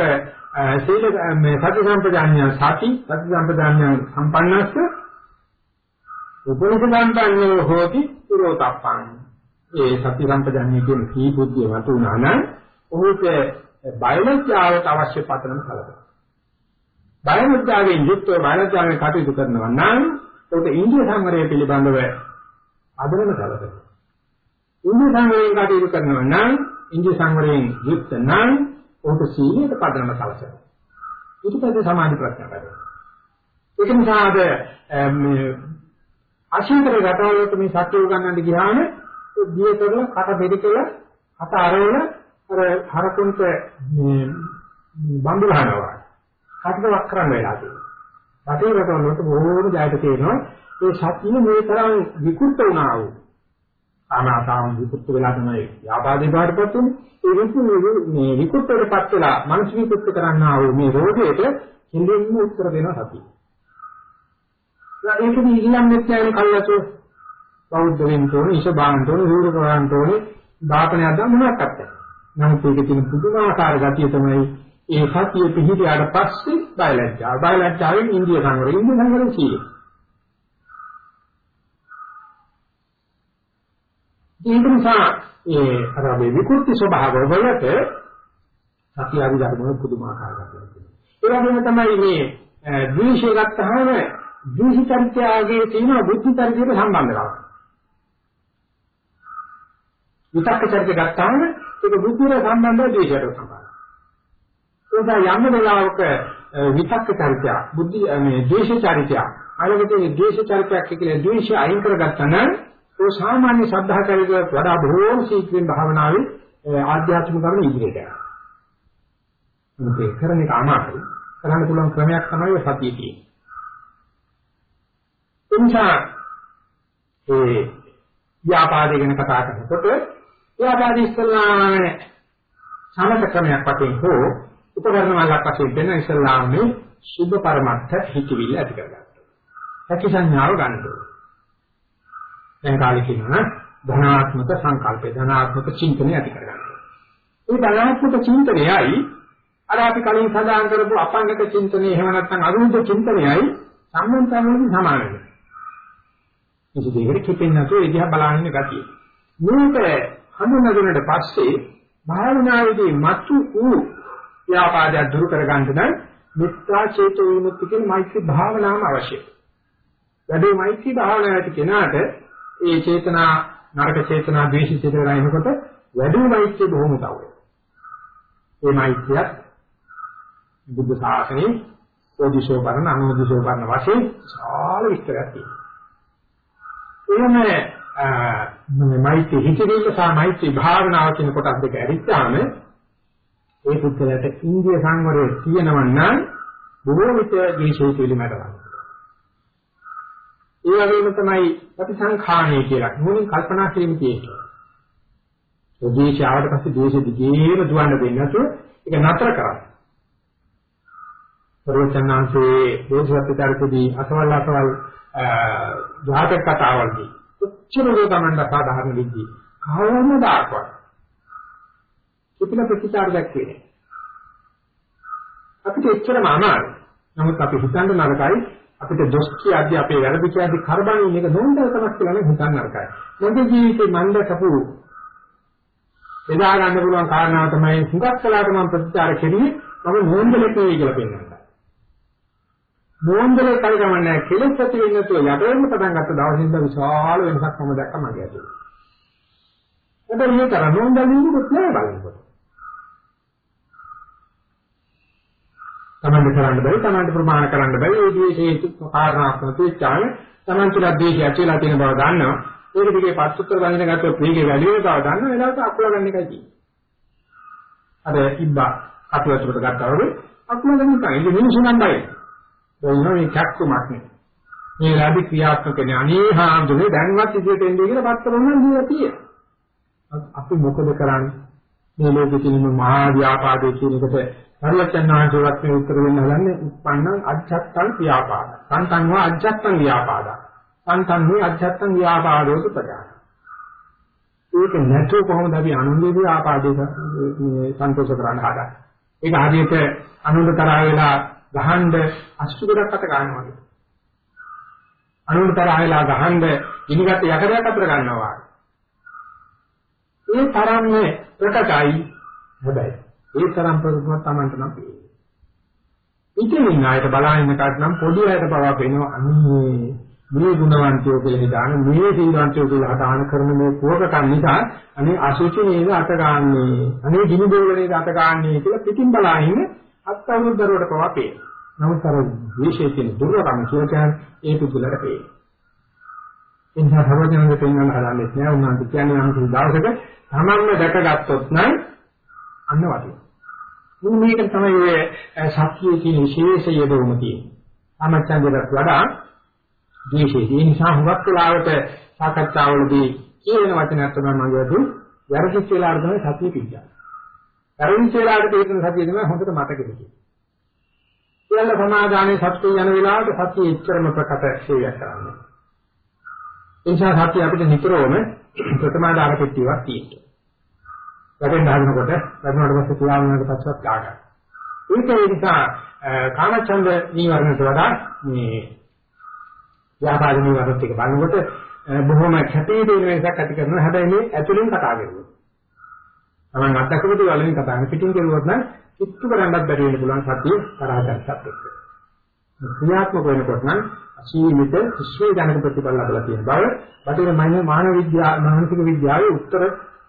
Speaker 1: සීල මේ සති සම්පදාන්‍ය සති සති සම්පදාන්‍ය සම්පන්නස්ස උපනිෂ සම්පන්නෝ හෝති පුරෝතප්පං. ඒ සති සම්පජන්‍ය කියන කී බුද්ධිය වතුනා නම් ඔහුට බයලජ්ජාවට අවශ්‍ය පතනම කලබල. බයලජ්ජාවෙන් යුක්තව බයලජ්ජාවෙන් කටයුතු කරනවා නම් ඔහුට ඉන්ද්‍රිය සංවරය පිළිබඳව අදරම කලබල. ඉන්ද්‍රිය සංවරයෙන් කටයුතු කරනවා නම් ඉන්ද්‍රිය සංවරයෙන් යුක්ත නම් ඔහුට සීලයට පදනම කලබල. ඊට පස්සේ සමාධි ප්‍රඥා කරනවා. ඒක නිසා අද මේ අශීතර රටවලට මේ සත්‍ය උගන්නන්න ගියාම දිය කරලා කට බෙදි කරලා කට අරවල අර හරකුන්ට මේ බම්බු ගන්නවා. කටට වක් කරන්න වෙලා තියෙනවා. රටේ රටවලට බොහෝම ජයත තියෙනවා. ඒ සත්‍ය මේ තරම් විකෘත වුණා වූ ආනාපාන විකෘත වෙලා තමයි ව්‍යාපාදේ බාටපත් උනේ. ඒ විකෘත මේ විකෘතවටපත් වෙලා මනස විකෘත කරන්නා වූ මේ රෝගයට හිඳින්න උත්තර දෙනවා සතිය. ඒකදී ඉල්ලන්නෙත් නැහැ කල්ලාසෝ බෞද්ධ වෙන්න ඕනේ, ඉෂ බාන්න ඕනේ, රූර කරන්න ඕනේ, දාපනයක් දාන්න මොනවත් නැහැ. නමුත් ඒකේ තියෙන පුදුමාකාර ගතිය තමයි ඒ සතිය පිහිටියාට පස්සේ බයලජ්ජා. බයලජ්ජාවෙන් ඉන්දිය සංවරය, ඉන්දිය සංවරය සීලය. ඒක නිසා ඒ අර මේ විකෘති ස්වභාව වලට සතිය අධිධර්ම පුදුමාකාර ගතියක්. ඒ වගේම තමයි මේ ද්වේෂය ගත්තාම දීහිතර්ත්‍යයේ තියෙන බුද්ධ චරිතයට සම්බන්ධතාවය. විතක්ක චරිතය ගත්තාම ඒක බුද්ධියට සම්බන්ධව දේශයට සම්බන්ධයි. ඒක යම් වෙලාවක විතක්ක චරිතය, බුද්ධි මේ දේශ චරිතය, අලගතේ දේශ චරිතයක් කියලා ද්වේෂය අයින් කරගත්තා නම් ඒ සාමාන්‍ය ශ්‍රද්ධා චරිතයට වඩා බොහෝම ශීක්‍රයෙන් භාවනාවේ ආධ්‍යාත්මික කරුණු ඉදිරියට යනවා. මේක කරන එක අමාරුයි. කරන්න පුළුවන් ක්‍රමයක් තමයි සතිය කියන්නේ. එනිසා ඒ ව්‍යාපාදේ ගැන කතා කරනකොට ව්‍යාපාද ඉස්සල්ලාම සමත ක්‍රමයක් වශයෙන් හෝ උපකරණ මාර්ගයක් වශයෙන් දෙන ඉස්සල්ලාමේ සුභ පරමත්ත හිතවිල්ල ඇති කරගන්නවා. හැකි සංඥාව ගන්න ඕනේ. දැන් කාලේ කියනවා ධනාත්මක සංකල්පේ ධනාත්මක චින්තනය ඇති කරගන්නවා. මේ ධනාත්මක චින්තනයයි අර අපි කලින් සඳහන් කරපු අපංගක චින්තනය එහෙම නැත්නම් අරුද්ධ චින්තනයයි සම්බන්ධතාවයෙන් සමාන වෙනවා. කිසි දෙයකට කිපෙන්නේ නැතුව ඒ දිහා බලන්න ගතිය. මේක හඳුනගන්නට පස්සේ භාවනාවේදී මතු වූ ව්‍යාපාදයක් දුරු කරගන්න නම් මිත්‍යා චේතෝ විමුක්ති කියන මෛත්‍රී භාවනාවම අවශ්‍යයි. වැඩි මෛත්‍රී භාවනාවට කෙනාට ඒ චේතනා නරක චේතනා ද්වේෂ චේතනා එනකොට වැඩි මෛත්‍රී බොහොම උදව් ඒ මෛත්‍රියත් බුද්ධ ශාසනයේ ඕදිශෝ බරණ අනුදිශෝ බරණ වශයෙන් සාල විස්තරයක් තියෙනවා. එහෙම මෛත්‍රී හිතවිල්ල සහ මෛත්‍රී භාවනාව කියන කොටස් දෙක ඇරිච්චාම ඒ පුද්ගලයාට ඉන්දිය සංවරය තියෙනවා නම් බොහෝ විට දේශේ පිළිමකට ගන්නවා. ඒ වගේම තමයි ප්‍රතිසංඛාණය කියලා. මොනින් කල්පනා කිරීම තියෙන්නේ. ඒ දේශය ආවට පස්සේ දේශෙ දිගේම දුවන්න දෙන්නේ නැතුව ඒක නතර කරන්න. සර්වචන්නාංශයේ දෝෂවත්තරකදී අසවල් අසවල් ජාතක කතාවල්දී උච්චරෝ ගමන්න සාධාරණ විදිහේ කවමදාකවත් කිපින ප්‍රතිචාර දැක්වේ නෑ. අපිට එච්චරම අමාරුයි. නමුත් අපි හිතන්න නරකයි අපිට දොස් කියද්දී අපේ වැරදි කියද්දී කරබන්නේ මේක නොන්දකමක් කියලා නේ හිතන්න නරකයි. මොකද ජීවිතේ මන්ද කපු බෙදා ගන්න පුළුවන් කාරණාව තමයි හුඟක් කලාට මම ප්‍රතිචාර කෙරුවේ මම නෝන්දලෙක් නෙවෙයි කියලා පෙන්නනවා. නෝන්දලේ කල්ගමන්නේ කෙලෙස් ඇති වෙන්නේ නැතුව යට වෙන්න පටන් ගත්ත දවසින් ඉඳන් විශාල වෙනසක් මම දැක්කම මගේ ඇතුළේ. හැබැයි මේක නෝන්දලිනුත් නෑ බලනකොට. තමන්ට කරන්න බැරි තමන්ට ප්‍රමාණ කරන්න බැරි. ඒ විදිහේ හේතු කාරණාත්මක වෙච්චාම තමන් තුළ දේශය ඇතිලා තියෙන බව දන්නවා. ඒක දිගේ පස්සුත්තර බඳින ගත්තොත් මේකේ වැඩි වෙන බව දන්න වෙලාවට අකුල ගන්න එකයි තියෙන්නේ. අර ඉබ්බා අතුලට ගත්තා වගේ අකුල ගන්න තමයි ඉතින් මිනිස්සු නම් බයි බොන්න මේ කැක්කමක් නේ. මේ රාදි ක්‍රියාත්මක නේ. අනේ හාමුදුරේ දැන්වත් ඉදිරියට එන්නේ කියලා පත්තර මොනවා කියලා තියෙනවා අපි මොකද කරන්නේ? මේ ලෝකෙ තියෙන මහා ව්‍යාපාදයේ කියන එකට සර්වචන්නාංශවත් මේ උත්තර දෙන්න හදන්නේ උප්පන්නං අජ්ජත්තං ව්‍යාපාද. සන්තං වා අජ්ජත්තං ව්‍යාපාද. සන්තං වේ අජ්ජත්තං ව්‍යාපාදෝත ප්‍රජාන. ඒක නැතුව කොහොමද අපි අනුන්ගේ ව්‍යාපාදේ මේ සන්තෝෂ කරන්න හදන්නේ? ඒක හරියට අනුන්ට තරහ වෙලා ගහන්න අස්තු ගොඩක් අත ගන්නවා. අනුන්ට තරහ වෙලා ගහන්න ඉනිගත් යකඩයක් අතර ගන්නවා. ඒ තරම්නේ ප්‍රකටයි හැබැයි ඒ තරම් ප්‍රතිමත් Tamanට නම් පේන්නේ. ඉතින් ණයට බලාගෙන කාට නම් පොඩි අයට පවා පේනවා අනේ මේ ගුණවන්තයෝ කියලා හිතාන මේ සීලවන්තයෝ කියලා හදාන කරන මේ කෝකකන් නිසා අනේ අසුචි නේද අත ගන්නනේ අනේ ගිනි බෝල නේද අත ගන්නනේ කියලා පිටින් බලාගෙන අත් අවුරුද්දරවට පවා පේනවා. නමුත් අර විශේෂයෙන් දුර්වකම කියන ඒ පුදුලට පේනවා. එනිසා සර්වජනක පෙන්වන්න හදන්නේ නැහැ උන්වහන්සේ කියන්නේ නම් දවසක තමන්ම දැකගත්තොත් නම් අන්න වටිනවා. මේක තමයි ඔය සත්‍යයේ තියෙන විශේෂ යෙදවුම තියෙන්නේ. සමච්ඡන්දයට වඩා ද්වේෂයේ ඒ නිසා හුඟක් වෙලාවට සාකච්ඡාවලදී කියන වචනයක් තමයි මම කියපු වැරදිච්ච වෙලාවට තමයි සතිය පිටන්නේ. වැරදිච්ච වෙලාවට තේරෙන සතිය තමයි හොඳට මතක තියෙන්නේ. සියල්ල සමාදානයේ සත්‍ය යන වෙලාවට සත්‍ය එච්චරම ප්‍රකට ශේවයක් කරන්නේ. ඒ නිසා සත්‍ය අපිට නිතරම ප්‍රථමාදාන පෙට්ටියක් තියෙනවා. වැටෙන්න හදනකොට වැටුණාට පස්සේ ක්‍රියාවනකට පස්සෙත් ගන්න. ඒක ඒ නිසා කාමචන්ද නීවරණයට වඩා මේ ව්‍යාපාද නීවරණත් එක බලනකොට බොහොම කැපී පෙනෙන වෙනසක් ඇති කරනවා. හැබැයි මේ ඇතුලෙන් කතා කරනවා. තමන් අත්දැකපු දේ වලින් කතා කරන පිටින් කරුවොත් නම් කිට්ටු කරන්නත් බැරි වෙන්න පුළුවන් සතිය තරහටත් එක්ක. ක්‍රියාත්මක වෙනකොට නම් අසීමිත විශ්වවිද්‍යාලක ප්‍රතිඵල ලැබලා තියෙන බව බටහිර මානව විද්‍යාව මානසික විද්‍යාවේ උත්තර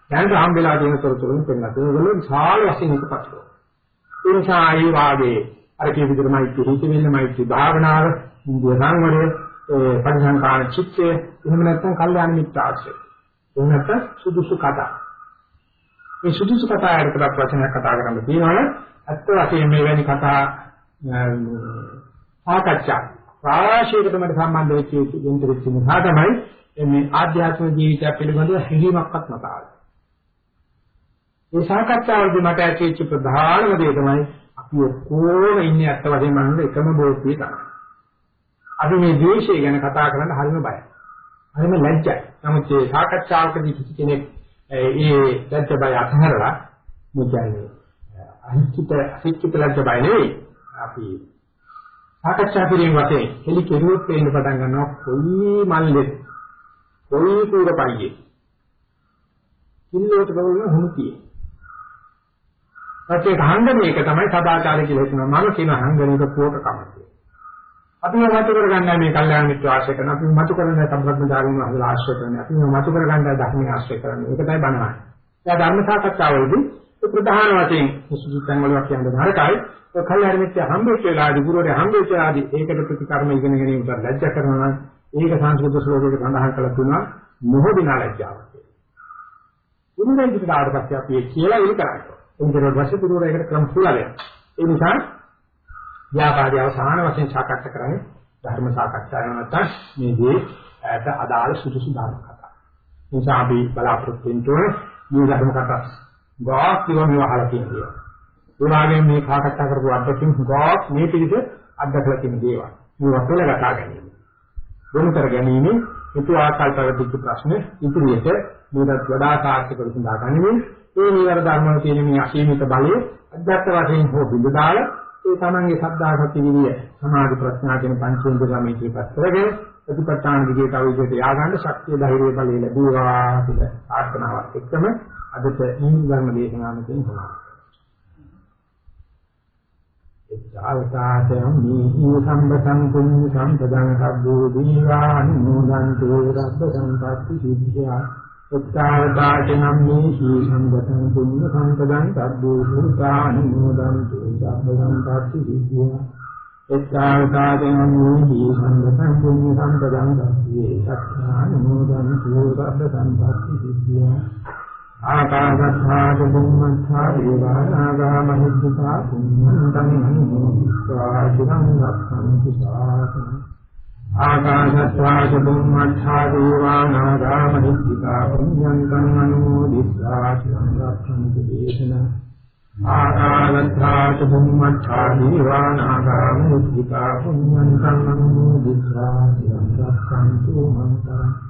Speaker 1: දැනට හම් වෙලා තියෙන තොරතුරුන් පෙන්නනවා. ඒගොල්ලෝ විශාල වශයෙන් එකපස්ව. ඒ නිසා ආයේ වාගේ අර කිය විදිහමයි හිත වෙන්නමයි භාවනාව, ඉන්දිය සංවරය, පරිසංකාර චිත්තය, එහෙම නැත්නම් කල්යාණ මිත්‍යාශ්‍රය. එහෙම නැත්නම් සුදුසු කතා. මේ සුදුසු කතා යටතට වචනයක් කතා කරන්න තියෙනවනේ ඇත්ත වශයෙන්ම මේ වැනි කතා සාකච්ඡා රාශියකටම සම්බන්ධ වෙච්ච දෙන්න වෙච්ච නිසා තමයි මේ ආධ්‍යාත්මික ජීවිතය පිළිබඳව හැඟීමක්වත් නැතාවේ. මේ සාකච්ඡාවේදී මට ඇතිවෙච්ච ප්‍රධානම දේ තමයි අපි ඔක්කොම ඉන්නේ අත්ත වශයෙන් මනස එකම බෝධිය තමයි. අපි මේ ද්වේෂය ගැන කතා කරන්න හරිම බයයි. හරිම ලැජ්ජයි. නමුත් මේ සාකච්ඡාවකදී කිසි කෙනෙක් ඒ ලැජ්ජ බය අතහැරලා මුජයි අහිච්චිත අහිච්චිත ලැජ්ජ බය නෙවෙයි. අපි සාකච්ඡා කිරීම වශයෙන් හෙලි කෙරුවොත් පේන්න පටන් ගන්නවා කොයි මල්ලේ කොයි කුරපයියේ කිල්ලෝට බලන හුමුතියේ ඊට හංගන එක තමයි සදාචාරය කියලා හිතනවා. මම කියන හංගනේක කෝට කමක්. අපි මතු කරගන්න මේ කල්යාණ මිත්‍ර ආශ්‍රය කරන අපි මතු කරන සම්බ්‍රහ්මචාරින් වහන්සේලා ආශ්‍රය කරන අපි මතු කරගන්න ධර්මයේ ආශ්‍රය කරන ඒකටයි බණවන්නේ. එයා ධර්ම සාකච්ඡාවේදී ප්‍රධාන වශයෙන් සුසුසු තැන් වල කියන්නේ නරකයි. ඒ කල්යාණ මිත්‍ර හම්බෙච්ච වෙලාවදී ගුරුවරයා හම්බෙච්ච ආදී ඒකට ප්‍රතිකර්ම ඉගෙන ගැනීමට ලැජ්ජා කරනවා නම් ඒක සංස්කෘත ශ්ලෝකයක සඳහන් කරලා තුනා මොහොදිනා ලැජ්ජාවක් කියලා. උන්වහන්සේ ඉදිරියට ආවට පස්සේ අපි කියලා ඉලි කරන්නේ. එන්දරෝ වශයෙන් ගුරුවරයා ඒකට ක්‍රම සුලලයක්. ඒ නිසා ව්‍යාපාරය අවසාන වශයෙන් සාකච්ඡා කරන්නේ ධර්ම සාකච්ඡාව නැත්නම් මේ දේ ඇට අදාළ සුදුසු ධර්ම කතා. ඒ නිසා අපි බලාපොරොත්තු වෙන්නේ මේ ධර්ම කතා ගාක් කියවම අහලා තියෙනවා. ඒ වගේම මේ සාකච්ඡා කරපු අධ්‍යක්ෂින් ගාක් මේ පිළිද අධ්‍යක්ෂලා තියෙන දේවල්. මේ වශයෙන් කතා ගැනීම. ගොනු කර ගැනීම හිතු ආකල්පවල දුක් ප්‍රශ්න ඉදිරියට මේකට වඩා සාර්ථක විසඳා ගැනීම ඒ නිවර ධර්ම වල තියෙන මේ අසීමිත බලය අධ්‍යාත්ම වශයෙන් හෝ බිඳ දාලා ඒ තමන්ගේ සද්ධා සති විරිය සමාධි ප්‍රඥා කියන පංචේන්ද්‍රිය මේ ඉතිපත් කරගෙන ප්‍රතිපත්තාන විදිහට අවුජයට ය아가න්න ශක්තිය ධෛර්යය බලය ලැබුවා කියලා ආර්ථනාවක් එක්කම අදට මේ ධර්ම දේශනාවකින් හොනවා. එච්චාවතාතයම් මේ සම්බතං කුඤ්ඤ සම්පදං කබ්බෝ දීවානුමෝදන්තු රබ්බ සම්පත්ති සිද්ධා උත්තාවතාචනම් මේ සී සම්බතං පුඤ්ඤ සම්පදං සබ්බෝ සුතානුමෝදන්තු සබ්බ සම්පatti සිද්ධියා උත්තාවතාචනම් මේ සී සම්බතං පුඤ්ඤ සම්පදං සබ්බේ සත්‍යානුමෝදන්තු සබ්බ සම්පatti සිද්ධියා ආකාශත්ථාද බුම්මත්ථා දේවානාගා මහිද්දා පුඤ්ඤන්තං අනුමෝදිत्वा චිරං රක්ඛන්තු සාසනං ආකාශත්ථාද බුම්මත්ථා දේවානාගා මහිද්දා පුඤ්ඤන්තං අනුමෝදිत्वा චිරං රක්ඛන්තු දේශනං ආකාශත්ථාද බුම්මත්ථා දේවානාගා මහිද්දා පුඤ්ඤන්තං අනුමෝදිत्वा චිරං රක්ඛන්තු මන්තරං